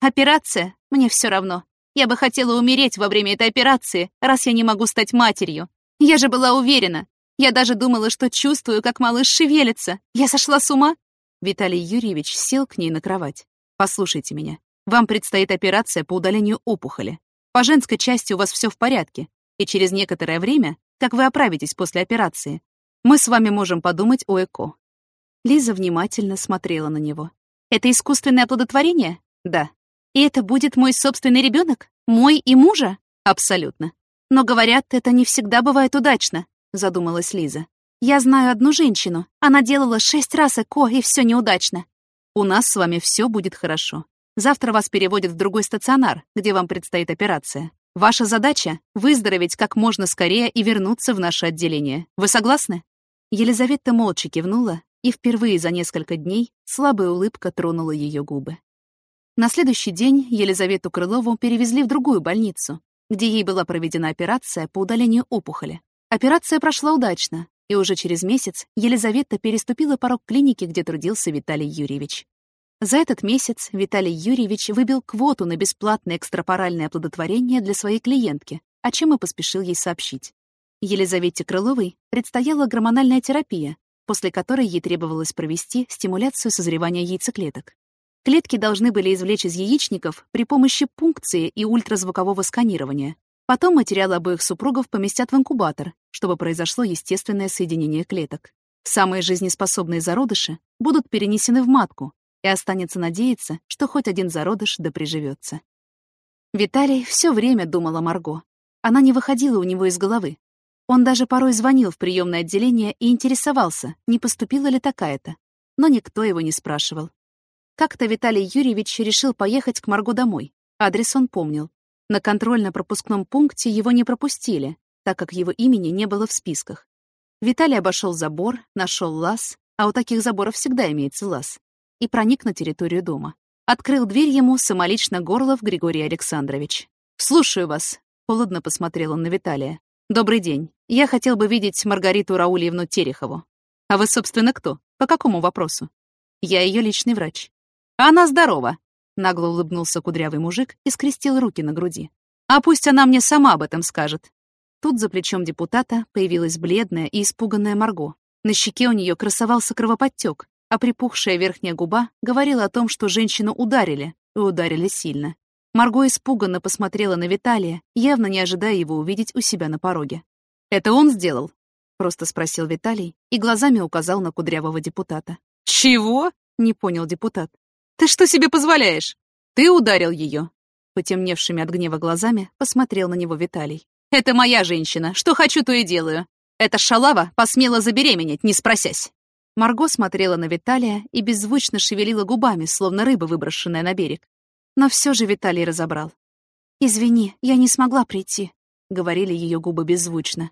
«Операция? Мне все равно. Я бы хотела умереть во время этой операции, раз я не могу стать матерью. Я же была уверена. Я даже думала, что чувствую, как малыш шевелится. Я сошла с ума?» Виталий Юрьевич сел к ней на кровать. «Послушайте меня. Вам предстоит операция по удалению опухоли. По женской части у вас все в порядке, и через некоторое время, как вы оправитесь после операции, мы с вами можем подумать о ЭКО». Лиза внимательно смотрела на него. «Это искусственное оплодотворение?» «Да». И это будет мой собственный ребенок? Мой и мужа? Абсолютно. Но говорят, это не всегда бывает удачно, задумалась Лиза. Я знаю одну женщину. Она делала шесть раз ЭКО, и все неудачно. У нас с вами все будет хорошо. Завтра вас переводят в другой стационар, где вам предстоит операция. Ваша задача — выздороветь как можно скорее и вернуться в наше отделение. Вы согласны?» Елизавета молча кивнула, и впервые за несколько дней слабая улыбка тронула ее губы. На следующий день Елизавету Крылову перевезли в другую больницу, где ей была проведена операция по удалению опухоли. Операция прошла удачно, и уже через месяц Елизавета переступила порог клиники, где трудился Виталий Юрьевич. За этот месяц Виталий Юрьевич выбил квоту на бесплатное экстрапоральное оплодотворение для своей клиентки, о чем и поспешил ей сообщить. Елизавете Крыловой предстояла гормональная терапия, после которой ей требовалось провести стимуляцию созревания яйцеклеток. Клетки должны были извлечь из яичников при помощи пункции и ультразвукового сканирования. Потом материалы обоих супругов поместят в инкубатор, чтобы произошло естественное соединение клеток. Самые жизнеспособные зародыши будут перенесены в матку, и останется надеяться, что хоть один зародыш да. Виталий все время думал о Марго. Она не выходила у него из головы. Он даже порой звонил в приемное отделение и интересовался, не поступила ли такая-то. Но никто его не спрашивал. Как-то Виталий Юрьевич решил поехать к Марго домой. Адрес он помнил. На контрольно-пропускном пункте его не пропустили, так как его имени не было в списках. Виталий обошел забор, нашел лаз, а у таких заборов всегда имеется лаз, и проник на территорию дома. Открыл дверь ему самолично Горлов Григорий Александрович. «Слушаю вас», — холодно посмотрел он на Виталия. «Добрый день. Я хотел бы видеть Маргариту Раульевну Терехову. А вы, собственно, кто? По какому вопросу?» «Я ее личный врач». «Она здорова», — нагло улыбнулся кудрявый мужик и скрестил руки на груди. «А пусть она мне сама об этом скажет». Тут за плечом депутата появилась бледная и испуганная Марго. На щеке у нее красовался кровоподтек, а припухшая верхняя губа говорила о том, что женщину ударили, и ударили сильно. Марго испуганно посмотрела на Виталия, явно не ожидая его увидеть у себя на пороге. «Это он сделал?» — просто спросил Виталий и глазами указал на кудрявого депутата. «Чего?» — не понял депутат. «Ты что себе позволяешь? Ты ударил ее!» Потемневшими от гнева глазами посмотрел на него Виталий. «Это моя женщина. Что хочу, то и делаю. Эта шалава посмела забеременеть, не спросясь». Марго смотрела на Виталия и беззвучно шевелила губами, словно рыба, выброшенная на берег. Но все же Виталий разобрал. «Извини, я не смогла прийти», — говорили ее губы беззвучно.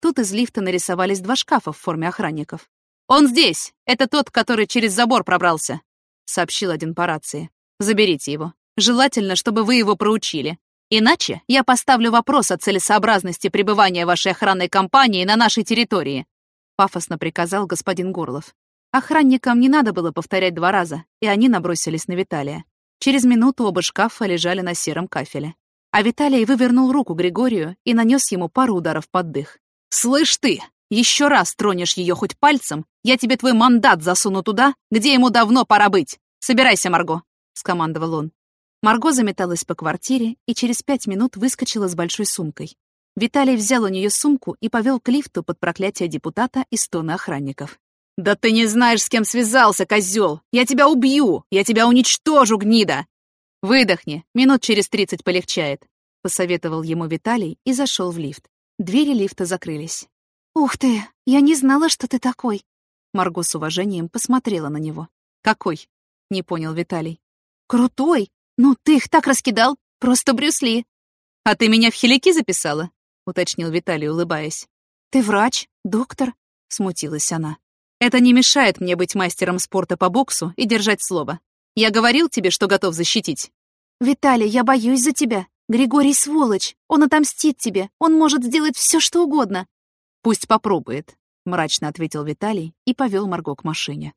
Тут из лифта нарисовались два шкафа в форме охранников. «Он здесь! Это тот, который через забор пробрался», — сообщил один по рации. «Заберите его. Желательно, чтобы вы его проучили. Иначе я поставлю вопрос о целесообразности пребывания вашей охранной компании на нашей территории», — пафосно приказал господин Горлов. Охранникам не надо было повторять два раза, и они набросились на Виталия. Через минуту оба шкафа лежали на сером кафеле. А Виталий вывернул руку Григорию и нанес ему пару ударов под дых. «Слышь ты, еще раз тронешь ее хоть пальцем, я тебе твой мандат засуну туда, где ему давно пора быть. Собирайся, Марго», — скомандовал он. Марго заметалась по квартире и через пять минут выскочила с большой сумкой. Виталий взял у нее сумку и повел к лифту под проклятие депутата и стоны охранников. «Да ты не знаешь, с кем связался, козел! Я тебя убью! Я тебя уничтожу, гнида!» «Выдохни, минут через тридцать полегчает», — посоветовал ему Виталий и зашел в лифт. Двери лифта закрылись. «Ух ты, я не знала, что ты такой!» Марго с уважением посмотрела на него. «Какой?» — не понял Виталий. «Крутой! Ну, ты их так раскидал! Просто брюсли!» «А ты меня в хилики записала?» — уточнил Виталий, улыбаясь. «Ты врач, доктор?» — смутилась она. Это не мешает мне быть мастером спорта по боксу и держать слово. Я говорил тебе, что готов защитить. Виталий, я боюсь за тебя. Григорий сволочь. Он отомстит тебе. Он может сделать все, что угодно. Пусть попробует, мрачно ответил Виталий и повел Марго к машине.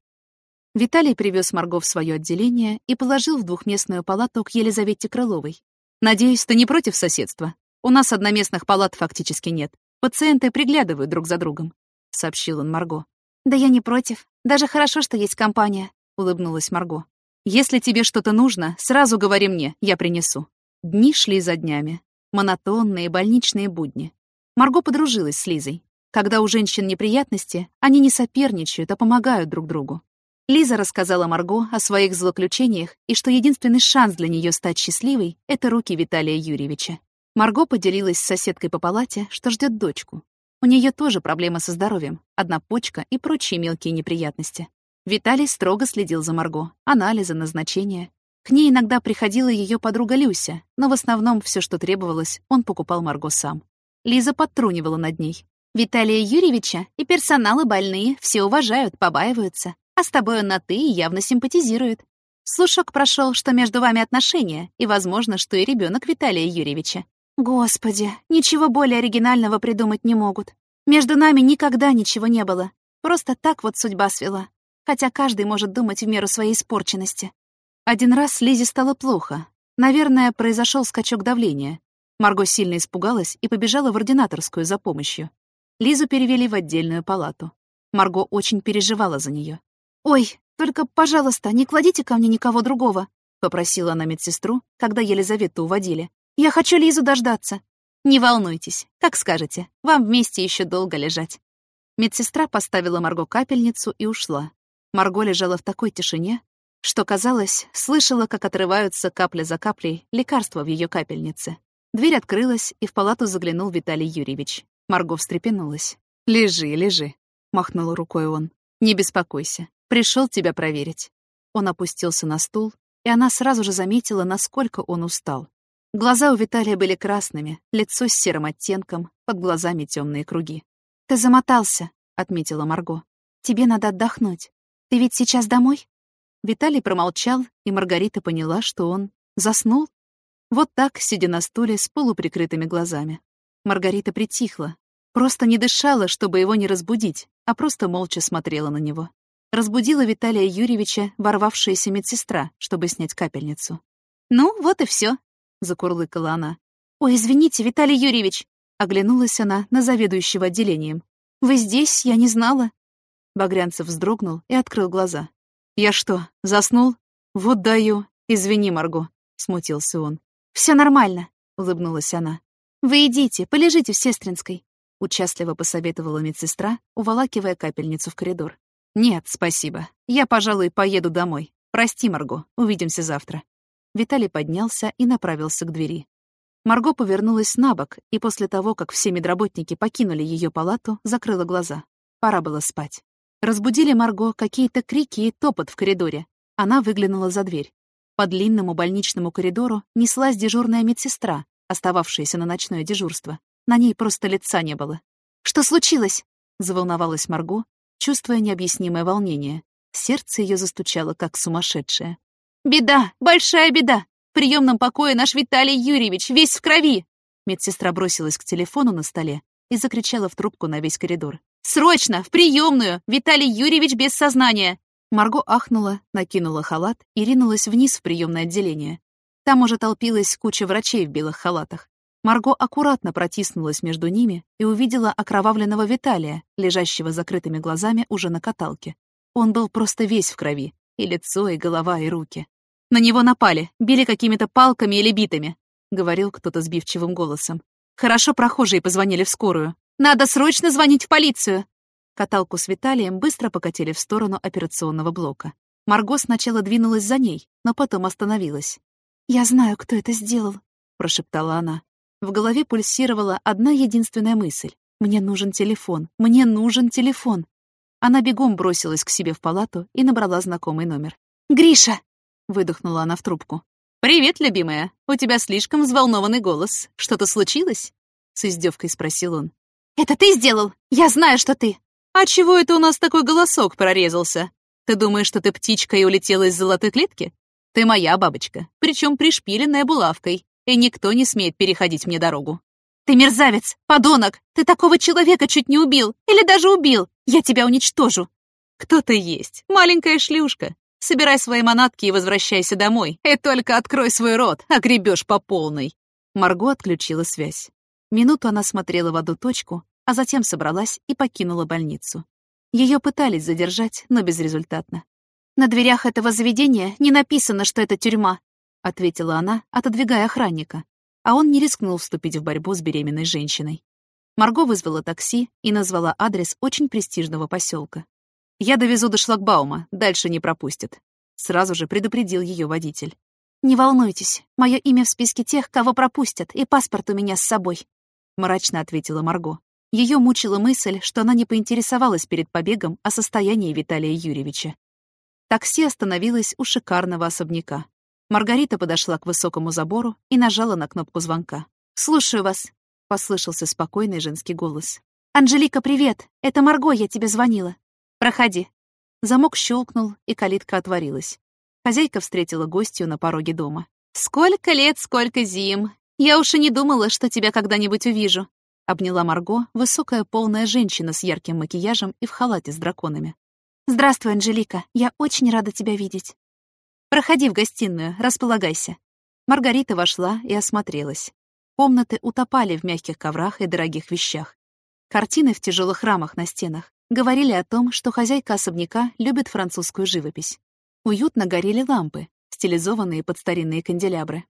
Виталий привез Марго в свое отделение и положил в двухместную палату к Елизавете Крыловой. «Надеюсь, ты не против соседства? У нас одноместных палат фактически нет. Пациенты приглядывают друг за другом», — сообщил он Марго. «Да я не против. Даже хорошо, что есть компания», — улыбнулась Марго. «Если тебе что-то нужно, сразу говори мне, я принесу». Дни шли за днями. Монотонные больничные будни. Марго подружилась с Лизой. Когда у женщин неприятности, они не соперничают, а помогают друг другу. Лиза рассказала Марго о своих злоключениях и что единственный шанс для нее стать счастливой — это руки Виталия Юрьевича. Марго поделилась с соседкой по палате, что ждет дочку. У нее тоже проблемы со здоровьем, одна почка и прочие мелкие неприятности. Виталий строго следил за Марго, анализы, назначения. К ней иногда приходила ее подруга Люся, но в основном все, что требовалось, он покупал Марго сам. Лиза подтрунивала над ней. «Виталия Юрьевича и персоналы больные все уважают, побаиваются, а с тобой он на «ты» и явно симпатизирует. Слушок прошел, что между вами отношения, и, возможно, что и ребенок Виталия Юрьевича. Господи, ничего более оригинального придумать не могут. Между нами никогда ничего не было. Просто так вот судьба свела. Хотя каждый может думать в меру своей испорченности. Один раз Лизе стало плохо. Наверное, произошел скачок давления. Марго сильно испугалась и побежала в ординаторскую за помощью. Лизу перевели в отдельную палату. Марго очень переживала за нее. «Ой, только, пожалуйста, не кладите ко мне никого другого», — попросила она медсестру, когда Елизавету уводили. «Я хочу Лизу дождаться». «Не волнуйтесь, как скажете, вам вместе еще долго лежать». Медсестра поставила Марго капельницу и ушла. Марго лежала в такой тишине, что, казалось, слышала, как отрываются капля за каплей лекарства в ее капельнице. Дверь открылась, и в палату заглянул Виталий Юрьевич. Марго встрепенулась. «Лежи, лежи», — махнул рукой он. «Не беспокойся. Пришел тебя проверить». Он опустился на стул, и она сразу же заметила, насколько он устал. Глаза у Виталия были красными, лицо с серым оттенком, под глазами темные круги. «Ты замотался», — отметила Марго. «Тебе надо отдохнуть. Ты ведь сейчас домой?» Виталий промолчал, и Маргарита поняла, что он заснул. Вот так, сидя на стуле с полуприкрытыми глазами. Маргарита притихла, просто не дышала, чтобы его не разбудить, а просто молча смотрела на него. Разбудила Виталия Юрьевича ворвавшаяся медсестра, чтобы снять капельницу. «Ну, вот и все, закурлыкала она. «Ой, извините, Виталий Юрьевич!» Оглянулась она на заведующего отделением. «Вы здесь? Я не знала». Багрянцев вздрогнул и открыл глаза. «Я что, заснул? Вот даю. Извини, Марго», — смутился он. Все нормально», — улыбнулась она. «Вы идите, полежите в Сестринской», — участливо посоветовала медсестра, уволакивая капельницу в коридор. «Нет, спасибо. Я, пожалуй, поеду домой. Прости, Марго, увидимся завтра». Виталий поднялся и направился к двери. Марго повернулась на бок, и после того, как все медработники покинули ее палату, закрыла глаза. Пора было спать. Разбудили Марго какие-то крики и топот в коридоре. Она выглянула за дверь. По длинному больничному коридору неслась дежурная медсестра, остававшаяся на ночное дежурство. На ней просто лица не было. «Что случилось?» — заволновалась Марго, чувствуя необъяснимое волнение. Сердце ее застучало, как сумасшедшее. «Беда! Большая беда! В приемном покое наш Виталий Юрьевич, весь в крови!» Медсестра бросилась к телефону на столе и закричала в трубку на весь коридор. «Срочно! В приемную! Виталий Юрьевич без сознания!» Марго ахнула, накинула халат и ринулась вниз в приемное отделение. Там уже толпилась куча врачей в белых халатах. Марго аккуратно протиснулась между ними и увидела окровавленного Виталия, лежащего закрытыми глазами уже на каталке. Он был просто весь в крови, и лицо, и голова, и руки. «На него напали, били какими-то палками или битами», — говорил кто-то сбивчивым голосом. «Хорошо прохожие позвонили в скорую. Надо срочно звонить в полицию!» Каталку с Виталием быстро покатили в сторону операционного блока. Марго сначала двинулась за ней, но потом остановилась. «Я знаю, кто это сделал», — прошептала она. В голове пульсировала одна единственная мысль. «Мне нужен телефон! Мне нужен телефон!» Она бегом бросилась к себе в палату и набрала знакомый номер. «Гриша!» — выдохнула она в трубку. «Привет, любимая! У тебя слишком взволнованный голос. Что-то случилось?» — с издевкой спросил он. «Это ты сделал? Я знаю, что ты!» «А чего это у нас такой голосок прорезался? Ты думаешь, что ты птичка и улетела из золотой клетки? Ты моя бабочка, причем пришпиленная булавкой и никто не смеет переходить мне дорогу. Ты мерзавец, подонок! Ты такого человека чуть не убил, или даже убил! Я тебя уничтожу!» «Кто ты есть? Маленькая шлюшка. Собирай свои манатки и возвращайся домой. И только открой свой рот, а гребешь по полной». Марго отключила связь. Минуту она смотрела в одну точку, а затем собралась и покинула больницу. Ее пытались задержать, но безрезультатно. «На дверях этого заведения не написано, что это тюрьма», — ответила она, отодвигая охранника, а он не рискнул вступить в борьбу с беременной женщиной. Марго вызвала такси и назвала адрес очень престижного поселка. «Я довезу до шлагбаума, дальше не пропустят», — сразу же предупредил ее водитель. «Не волнуйтесь, мое имя в списке тех, кого пропустят, и паспорт у меня с собой», — мрачно ответила Марго. Ее мучила мысль, что она не поинтересовалась перед побегом о состоянии Виталия Юрьевича. Такси остановилось у шикарного особняка. Маргарита подошла к высокому забору и нажала на кнопку звонка. «Слушаю вас», — послышался спокойный женский голос. «Анжелика, привет! Это Марго, я тебе звонила. Проходи». Замок щелкнул, и калитка отворилась. Хозяйка встретила гостью на пороге дома. «Сколько лет, сколько зим! Я уж и не думала, что тебя когда-нибудь увижу», — обняла Марго, высокая полная женщина с ярким макияжем и в халате с драконами. «Здравствуй, Анжелика. Я очень рада тебя видеть». Проходи в гостиную, располагайся». Маргарита вошла и осмотрелась. Комнаты утопали в мягких коврах и дорогих вещах. Картины в тяжелых рамах на стенах говорили о том, что хозяйка особняка любит французскую живопись. Уютно горели лампы, стилизованные под старинные канделябры.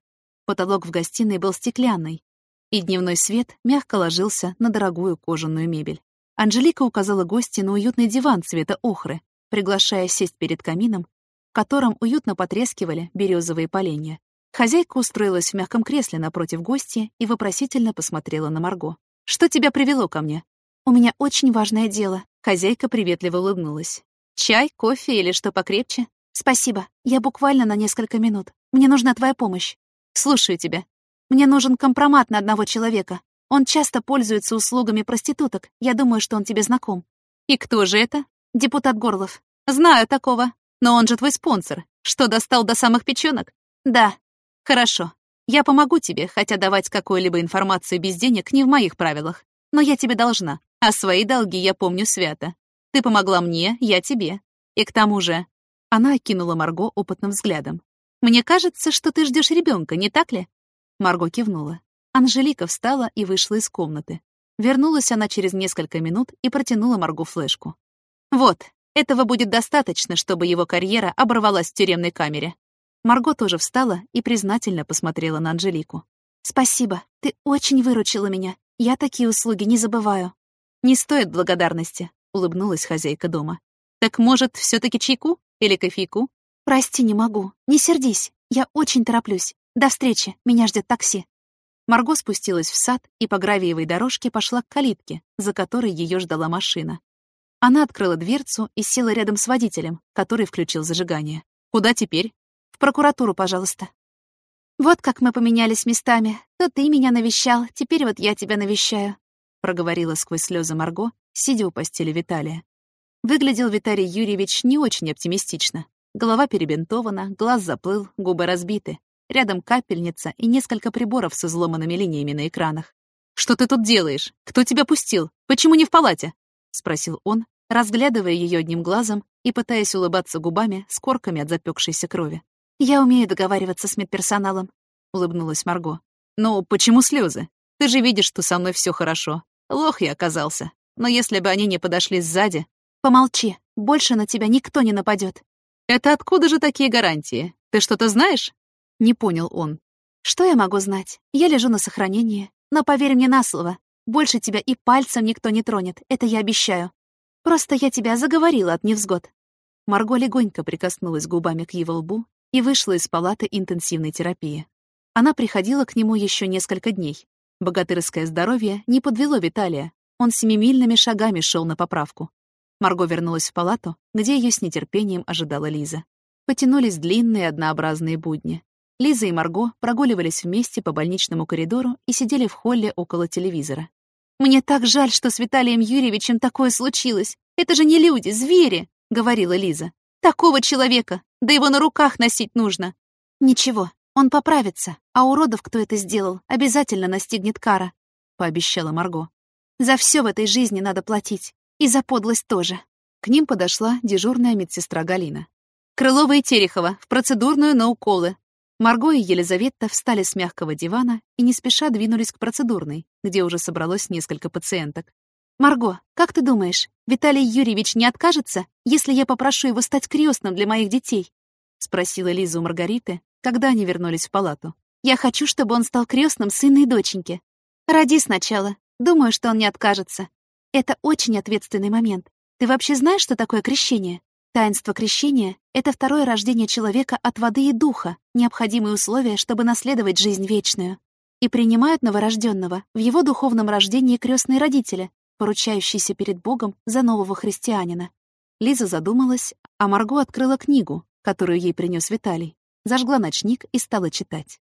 Потолок в гостиной был стеклянный, и дневной свет мягко ложился на дорогую кожаную мебель. Анжелика указала гости на уютный диван цвета охры, приглашая сесть перед камином, в котором уютно потрескивали березовые поленья. Хозяйка устроилась в мягком кресле напротив гостя и вопросительно посмотрела на Марго. «Что тебя привело ко мне?» «У меня очень важное дело», — хозяйка приветливо улыбнулась. «Чай, кофе или что покрепче?» «Спасибо. Я буквально на несколько минут. Мне нужна твоя помощь». «Слушаю тебя». «Мне нужен компромат на одного человека. Он часто пользуется услугами проституток. Я думаю, что он тебе знаком». «И кто же это?» «Депутат Горлов». «Знаю такого. Но он же твой спонсор. Что, достал до самых печенок? Да. Хорошо. Я помогу тебе, хотя давать какую-либо информацию без денег не в моих правилах. Но я тебе должна, а свои долги я помню свято. Ты помогла мне, я тебе. И к тому же... Она окинула Марго опытным взглядом. «Мне кажется, что ты ждешь ребенка, не так ли?» Марго кивнула. Анжелика встала и вышла из комнаты. Вернулась она через несколько минут и протянула Марго флешку. «Вот, этого будет достаточно, чтобы его карьера оборвалась в тюремной камере. Марго тоже встала и признательно посмотрела на Анжелику. «Спасибо, ты очень выручила меня. Я такие услуги не забываю». «Не стоит благодарности», — улыбнулась хозяйка дома. «Так, может, все таки чайку или кофейку?» «Прости, не могу. Не сердись. Я очень тороплюсь. До встречи. Меня ждет такси». Марго спустилась в сад и по гравиевой дорожке пошла к калитке, за которой ее ждала машина. Она открыла дверцу и села рядом с водителем, который включил зажигание. «Куда теперь?» «В прокуратуру, пожалуйста». «Вот как мы поменялись местами. То ты меня навещал, теперь вот я тебя навещаю», проговорила сквозь слезы Марго, сидя у постели Виталия. Выглядел Виталий Юрьевич не очень оптимистично. Голова перебинтована, глаз заплыл, губы разбиты. Рядом капельница и несколько приборов с изломанными линиями на экранах. «Что ты тут делаешь? Кто тебя пустил? Почему не в палате?» — спросил он, разглядывая ее одним глазом и пытаясь улыбаться губами с корками от запекшейся крови. «Я умею договариваться с медперсоналом», — улыбнулась Марго. «Ну, почему слезы? Ты же видишь, что со мной все хорошо. Лох я оказался. Но если бы они не подошли сзади...» «Помолчи, больше на тебя никто не нападет. «Это откуда же такие гарантии? Ты что-то знаешь?» Не понял он. «Что я могу знать? Я лежу на сохранении. Но поверь мне на слово, больше тебя и пальцем никто не тронет, это я обещаю. Просто я тебя заговорила от невзгод». Марго легонько прикоснулась губами к его лбу и вышла из палаты интенсивной терапии. Она приходила к нему еще несколько дней. Богатырское здоровье не подвело Виталия. Он семимильными шагами шел на поправку. Марго вернулась в палату, где ее с нетерпением ожидала Лиза. Потянулись длинные однообразные будни. Лиза и Марго прогуливались вместе по больничному коридору и сидели в холле около телевизора. «Мне так жаль, что с Виталием Юрьевичем такое случилось. Это же не люди, звери!» — говорила Лиза. «Такого человека! Да его на руках носить нужно!» «Ничего, он поправится, а уродов, кто это сделал, обязательно настигнет кара», — пообещала Марго. «За все в этой жизни надо платить. И за подлость тоже». К ним подошла дежурная медсестра Галина. «Крылова и Терехова, в процедурную на уколы. Марго и Елизавета встали с мягкого дивана и не спеша двинулись к процедурной, где уже собралось несколько пациенток. «Марго, как ты думаешь, Виталий Юрьевич не откажется, если я попрошу его стать крестным для моих детей?» — спросила Лиза у Маргариты, когда они вернулись в палату. «Я хочу, чтобы он стал крестным сына и доченьки. Роди сначала. Думаю, что он не откажется. Это очень ответственный момент. Ты вообще знаешь, что такое крещение?» Таинство крещения — это второе рождение человека от воды и духа, необходимые условия, чтобы наследовать жизнь вечную. И принимают новорожденного в его духовном рождении крестные родители, поручающиеся перед Богом за нового христианина. Лиза задумалась, а Марго открыла книгу, которую ей принес Виталий, зажгла ночник и стала читать.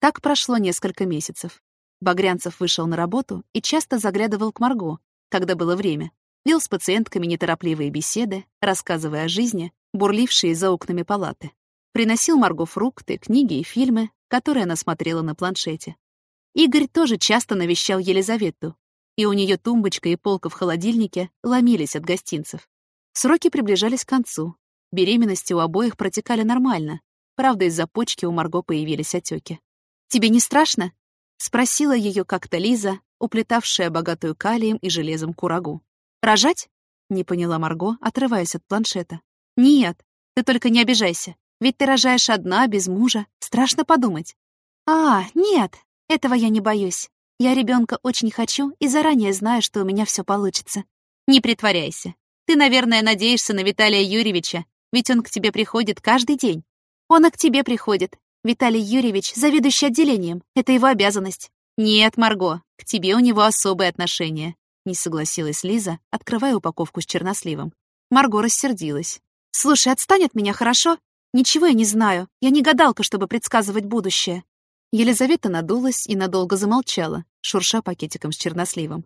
Так прошло несколько месяцев. Багрянцев вышел на работу и часто заглядывал к Марго, когда было время, вел с пациентками неторопливые беседы, рассказывая о жизни, бурлившей за окнами палаты. Приносил Марго фрукты, книги и фильмы, которые она смотрела на планшете. Игорь тоже часто навещал Елизавету, и у нее тумбочка и полка в холодильнике ломились от гостинцев. Сроки приближались к концу. Беременности у обоих протекали нормально, правда, из-за почки у Марго появились отеки. «Тебе не страшно?» — спросила ее как-то Лиза, уплетавшая богатую калием и железом курагу. «Рожать?» — не поняла Марго, отрываясь от планшета. «Нет, ты только не обижайся. Ведь ты рожаешь одна, без мужа. Страшно подумать». «А, нет, этого я не боюсь. Я ребенка очень хочу и заранее знаю, что у меня все получится. Не притворяйся. Ты, наверное, надеешься на Виталия Юрьевича, ведь он к тебе приходит каждый день. Он и к тебе приходит. Виталий Юрьевич — заведующий отделением. Это его обязанность. Нет, Марго, к тебе у него особые отношения. Не согласилась Лиза, открывая упаковку с черносливом. Марго рассердилась. «Слушай, отстань от меня, хорошо? Ничего я не знаю. Я не гадалка, чтобы предсказывать будущее». Елизавета надулась и надолго замолчала, шурша пакетиком с черносливом.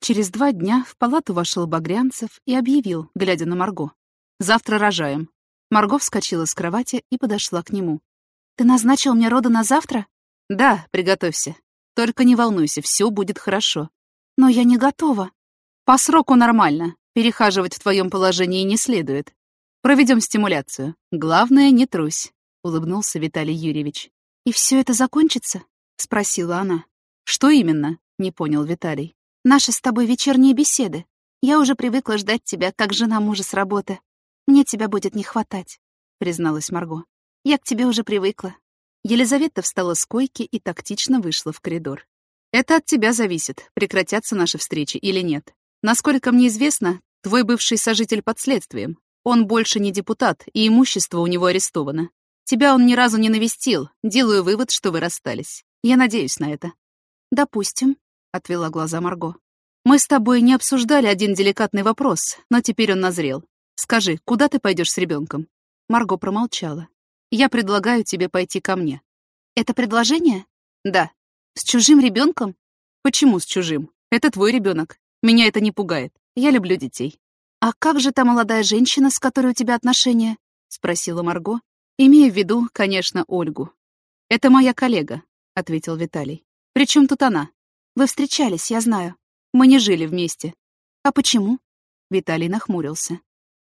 Через два дня в палату вошел Багрянцев и объявил, глядя на Марго. «Завтра рожаем». Марго вскочила с кровати и подошла к нему. «Ты назначил мне роды на завтра?» «Да, приготовься. Только не волнуйся, все будет хорошо». «Но я не готова». «По сроку нормально. Перехаживать в твоем положении не следует. Проведем стимуляцию. Главное, не трусь», — улыбнулся Виталий Юрьевич. «И все это закончится?» — спросила она. «Что именно?» — не понял Виталий. Наши с тобой вечерние беседы. Я уже привыкла ждать тебя, как жена мужа с работы. Мне тебя будет не хватать», — призналась Марго. «Я к тебе уже привыкла». Елизавета встала с койки и тактично вышла в коридор. «Это от тебя зависит, прекратятся наши встречи или нет. Насколько мне известно, твой бывший сожитель под следствием. Он больше не депутат, и имущество у него арестовано. Тебя он ни разу не навестил, делаю вывод, что вы расстались. Я надеюсь на это». «Допустим», отвела глаза Марго. Мы с тобой не обсуждали один деликатный вопрос, но теперь он назрел. Скажи, куда ты пойдешь с ребенком? Марго промолчала. Я предлагаю тебе пойти ко мне. Это предложение? Да. С чужим ребенком? Почему с чужим? Это твой ребенок. Меня это не пугает. Я люблю детей. А как же та молодая женщина, с которой у тебя отношения? спросила Марго, имея в виду, конечно, Ольгу. Это моя коллега, ответил Виталий. Причем тут она? Вы встречались, я знаю. Мы не жили вместе. А почему? Виталий нахмурился.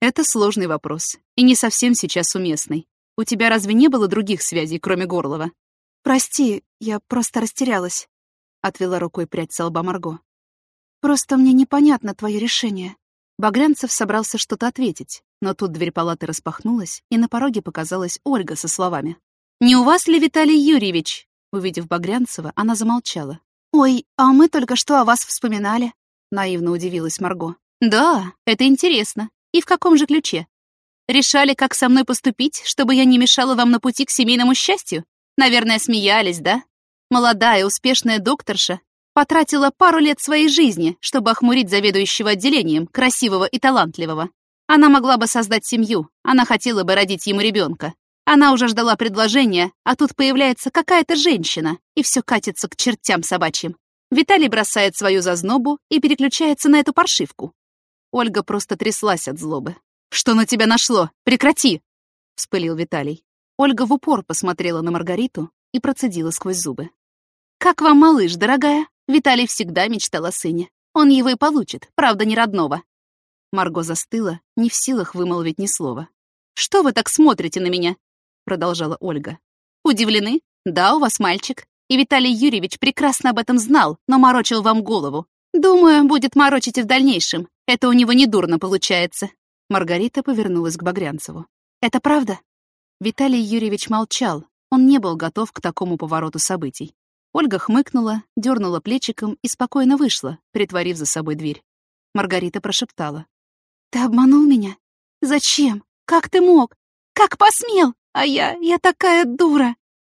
Это сложный вопрос, и не совсем сейчас уместный. У тебя разве не было других связей, кроме Горлова? Прости, я просто растерялась. Отвела рукой прядь со лба Марго. Просто мне непонятно твое решение. Багрянцев собрался что-то ответить, но тут дверь палаты распахнулась, и на пороге показалась Ольга со словами. «Не у вас ли, Виталий Юрьевич?» Увидев Багрянцева, она замолчала, «Ой, а мы только что о вас вспоминали», — наивно удивилась Марго. «Да, это интересно. И в каком же ключе? Решали, как со мной поступить, чтобы я не мешала вам на пути к семейному счастью? Наверное, смеялись, да? Молодая, успешная докторша потратила пару лет своей жизни, чтобы охмурить заведующего отделением, красивого и талантливого. Она могла бы создать семью, она хотела бы родить ему ребенка. Она уже ждала предложения, а тут появляется какая-то женщина, и все катится к чертям собачьим. Виталий бросает свою зазнобу и переключается на эту паршивку. Ольга просто тряслась от злобы. «Что на тебя нашло? Прекрати!» — вспылил Виталий. Ольга в упор посмотрела на Маргариту и процедила сквозь зубы. «Как вам, малыш, дорогая? Виталий всегда мечтал о сыне. Он его и получит, правда, не родного». Марго застыла, не в силах вымолвить ни слова. «Что вы так смотрите на меня? — продолжала Ольга. «Удивлены? Да, у вас мальчик. И Виталий Юрьевич прекрасно об этом знал, но морочил вам голову. Думаю, будет морочить и в дальнейшем. Это у него недурно получается». Маргарита повернулась к Багрянцеву. «Это правда?» Виталий Юрьевич молчал. Он не был готов к такому повороту событий. Ольга хмыкнула, дернула плечиком и спокойно вышла, притворив за собой дверь. Маргарита прошептала. «Ты обманул меня? Зачем? Как ты мог? Как посмел? А я, я такая дура!»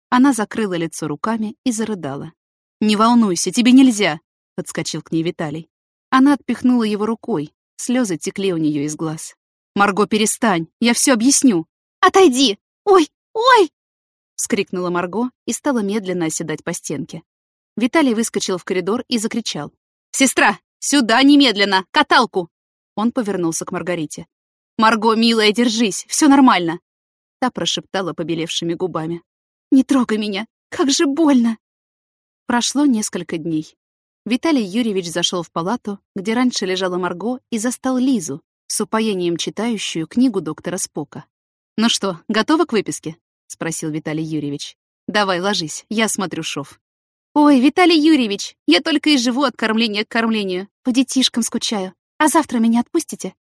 Она закрыла лицо руками и зарыдала. «Не волнуйся, тебе нельзя!» — подскочил к ней Виталий. Она отпихнула его рукой, слезы текли у нее из глаз. «Марго, перестань, я все объясню!» «Отойди! Ой, ой!» — вскрикнула Марго и стала медленно оседать по стенке. Виталий выскочил в коридор и закричал. «Сестра, сюда немедленно! Каталку!» Он повернулся к Маргарите. «Марго, милая, держись, все нормально!» Та прошептала побелевшими губами. «Не трогай меня! Как же больно!» Прошло несколько дней. Виталий Юрьевич зашел в палату, где раньше лежала Марго, и застал Лизу, с упоением читающую книгу доктора Спока. «Ну что, готова к выписке?» — спросил Виталий Юрьевич. «Давай, ложись, я смотрю шов». «Ой, Виталий Юрьевич, я только и живу от кормления к кормлению. По детишкам скучаю. А завтра меня отпустите?»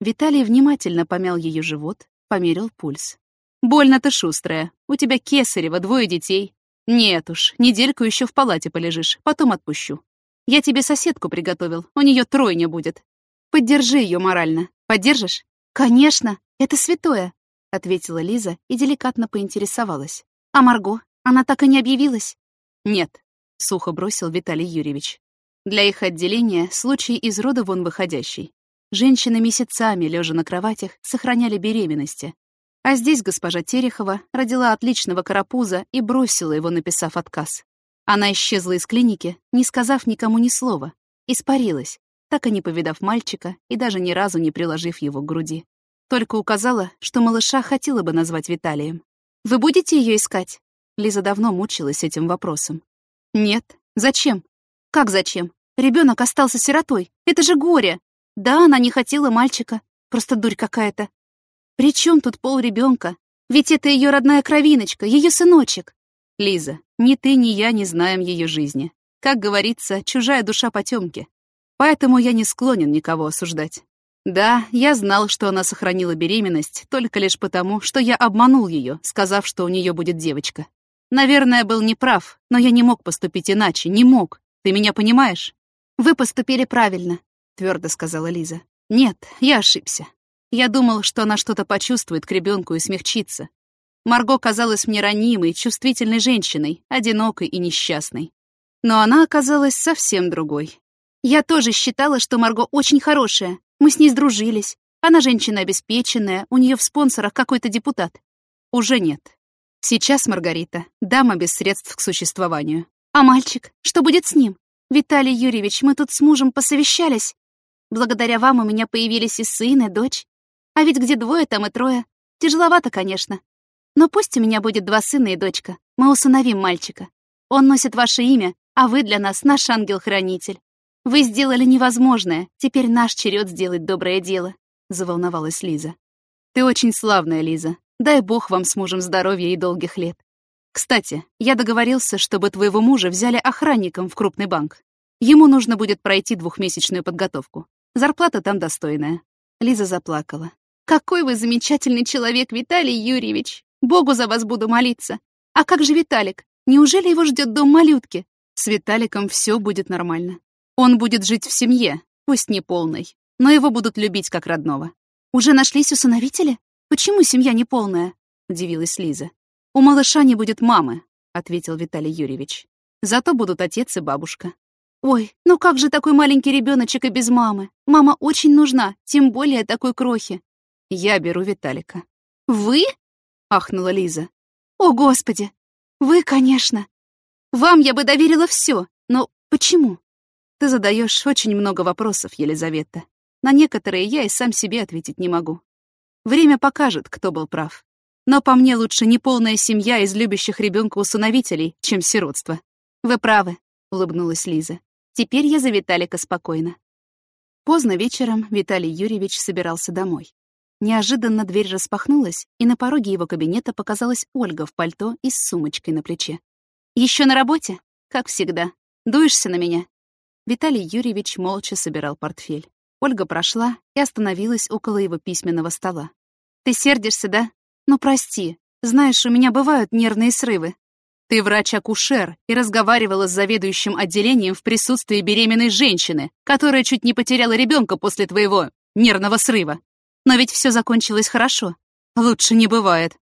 Виталий внимательно помял ее живот, померил пульс. «Больно ты шустрая. У тебя кесарево, двое детей. Нет уж, недельку еще в палате полежишь, потом отпущу. Я тебе соседку приготовил, у нее тройня будет. Поддержи ее морально. Поддержишь?» «Конечно, это святое», — ответила Лиза и деликатно поинтересовалась. «А Марго? Она так и не объявилась?» «Нет», — сухо бросил Виталий Юрьевич. «Для их отделения случай из рода вон выходящий. Женщины месяцами, лежа на кроватях, сохраняли беременности. А здесь госпожа Терехова родила отличного карапуза и бросила его, написав отказ. Она исчезла из клиники, не сказав никому ни слова, испарилась, так и не повидав мальчика и даже ни разу не приложив его к груди. Только указала, что малыша хотела бы назвать Виталием. «Вы будете ее искать?» Лиза давно мучилась этим вопросом. «Нет. Зачем?» «Как зачем? Ребенок остался сиротой. Это же горе!» «Да, она не хотела мальчика. Просто дурь какая-то. При чем тут пол ребенка? Ведь это ее родная кровиночка, ее сыночек. Лиза, ни ты, ни я не знаем ее жизни. Как говорится, чужая душа потемки. Поэтому я не склонен никого осуждать. Да, я знал, что она сохранила беременность только лишь потому, что я обманул ее, сказав, что у нее будет девочка. Наверное, был неправ, но я не мог поступить иначе, не мог. Ты меня понимаешь? Вы поступили правильно, твердо сказала Лиза. Нет, я ошибся. Я думал, что она что-то почувствует к ребенку и смягчится. Марго казалась мне ранимой, чувствительной женщиной, одинокой и несчастной. Но она оказалась совсем другой. Я тоже считала, что Марго очень хорошая. Мы с ней сдружились. Она женщина обеспеченная, у нее в спонсорах какой-то депутат. Уже нет. Сейчас Маргарита — дама без средств к существованию. А мальчик? Что будет с ним? Виталий Юрьевич, мы тут с мужем посовещались. Благодаря вам у меня появились и сын, и дочь. А ведь где двое, там и трое. Тяжеловато, конечно. Но пусть у меня будет два сына и дочка. Мы усыновим мальчика. Он носит ваше имя, а вы для нас наш ангел-хранитель. Вы сделали невозможное, теперь наш черед сделать доброе дело», — заволновалась Лиза. «Ты очень славная, Лиза. Дай бог вам с мужем здоровья и долгих лет. Кстати, я договорился, чтобы твоего мужа взяли охранником в крупный банк. Ему нужно будет пройти двухмесячную подготовку. Зарплата там достойная». Лиза заплакала. Какой вы замечательный человек, Виталий Юрьевич! Богу за вас буду молиться. А как же Виталик? Неужели его ждет дом малютки? С Виталиком все будет нормально. Он будет жить в семье, пусть не полной, но его будут любить как родного. Уже нашлись усыновители? Почему семья не полная? Удивилась Лиза. У малыша не будет мамы, ответил Виталий Юрьевич. Зато будут отец и бабушка. Ой, ну как же такой маленький ребеночек и без мамы? Мама очень нужна, тем более такой крохи. Я беру Виталика. «Вы?» — ахнула Лиза. «О, Господи! Вы, конечно! Вам я бы доверила все, но почему?» Ты задаешь очень много вопросов, Елизавета. На некоторые я и сам себе ответить не могу. Время покажет, кто был прав. Но по мне лучше неполная семья из любящих ребенка усыновителей, чем сиротство. Вы правы, улыбнулась Лиза. Теперь я за Виталика спокойна. Поздно вечером Виталий Юрьевич собирался домой. Неожиданно дверь распахнулась, и на пороге его кабинета показалась Ольга в пальто и с сумочкой на плече. Еще на работе? Как всегда. Дуешься на меня?» Виталий Юрьевич молча собирал портфель. Ольга прошла и остановилась около его письменного стола. «Ты сердишься, да? Ну, прости. Знаешь, у меня бывают нервные срывы. Ты врач-акушер и разговаривала с заведующим отделением в присутствии беременной женщины, которая чуть не потеряла ребенка после твоего нервного срыва. Но ведь все закончилось хорошо. Лучше не бывает.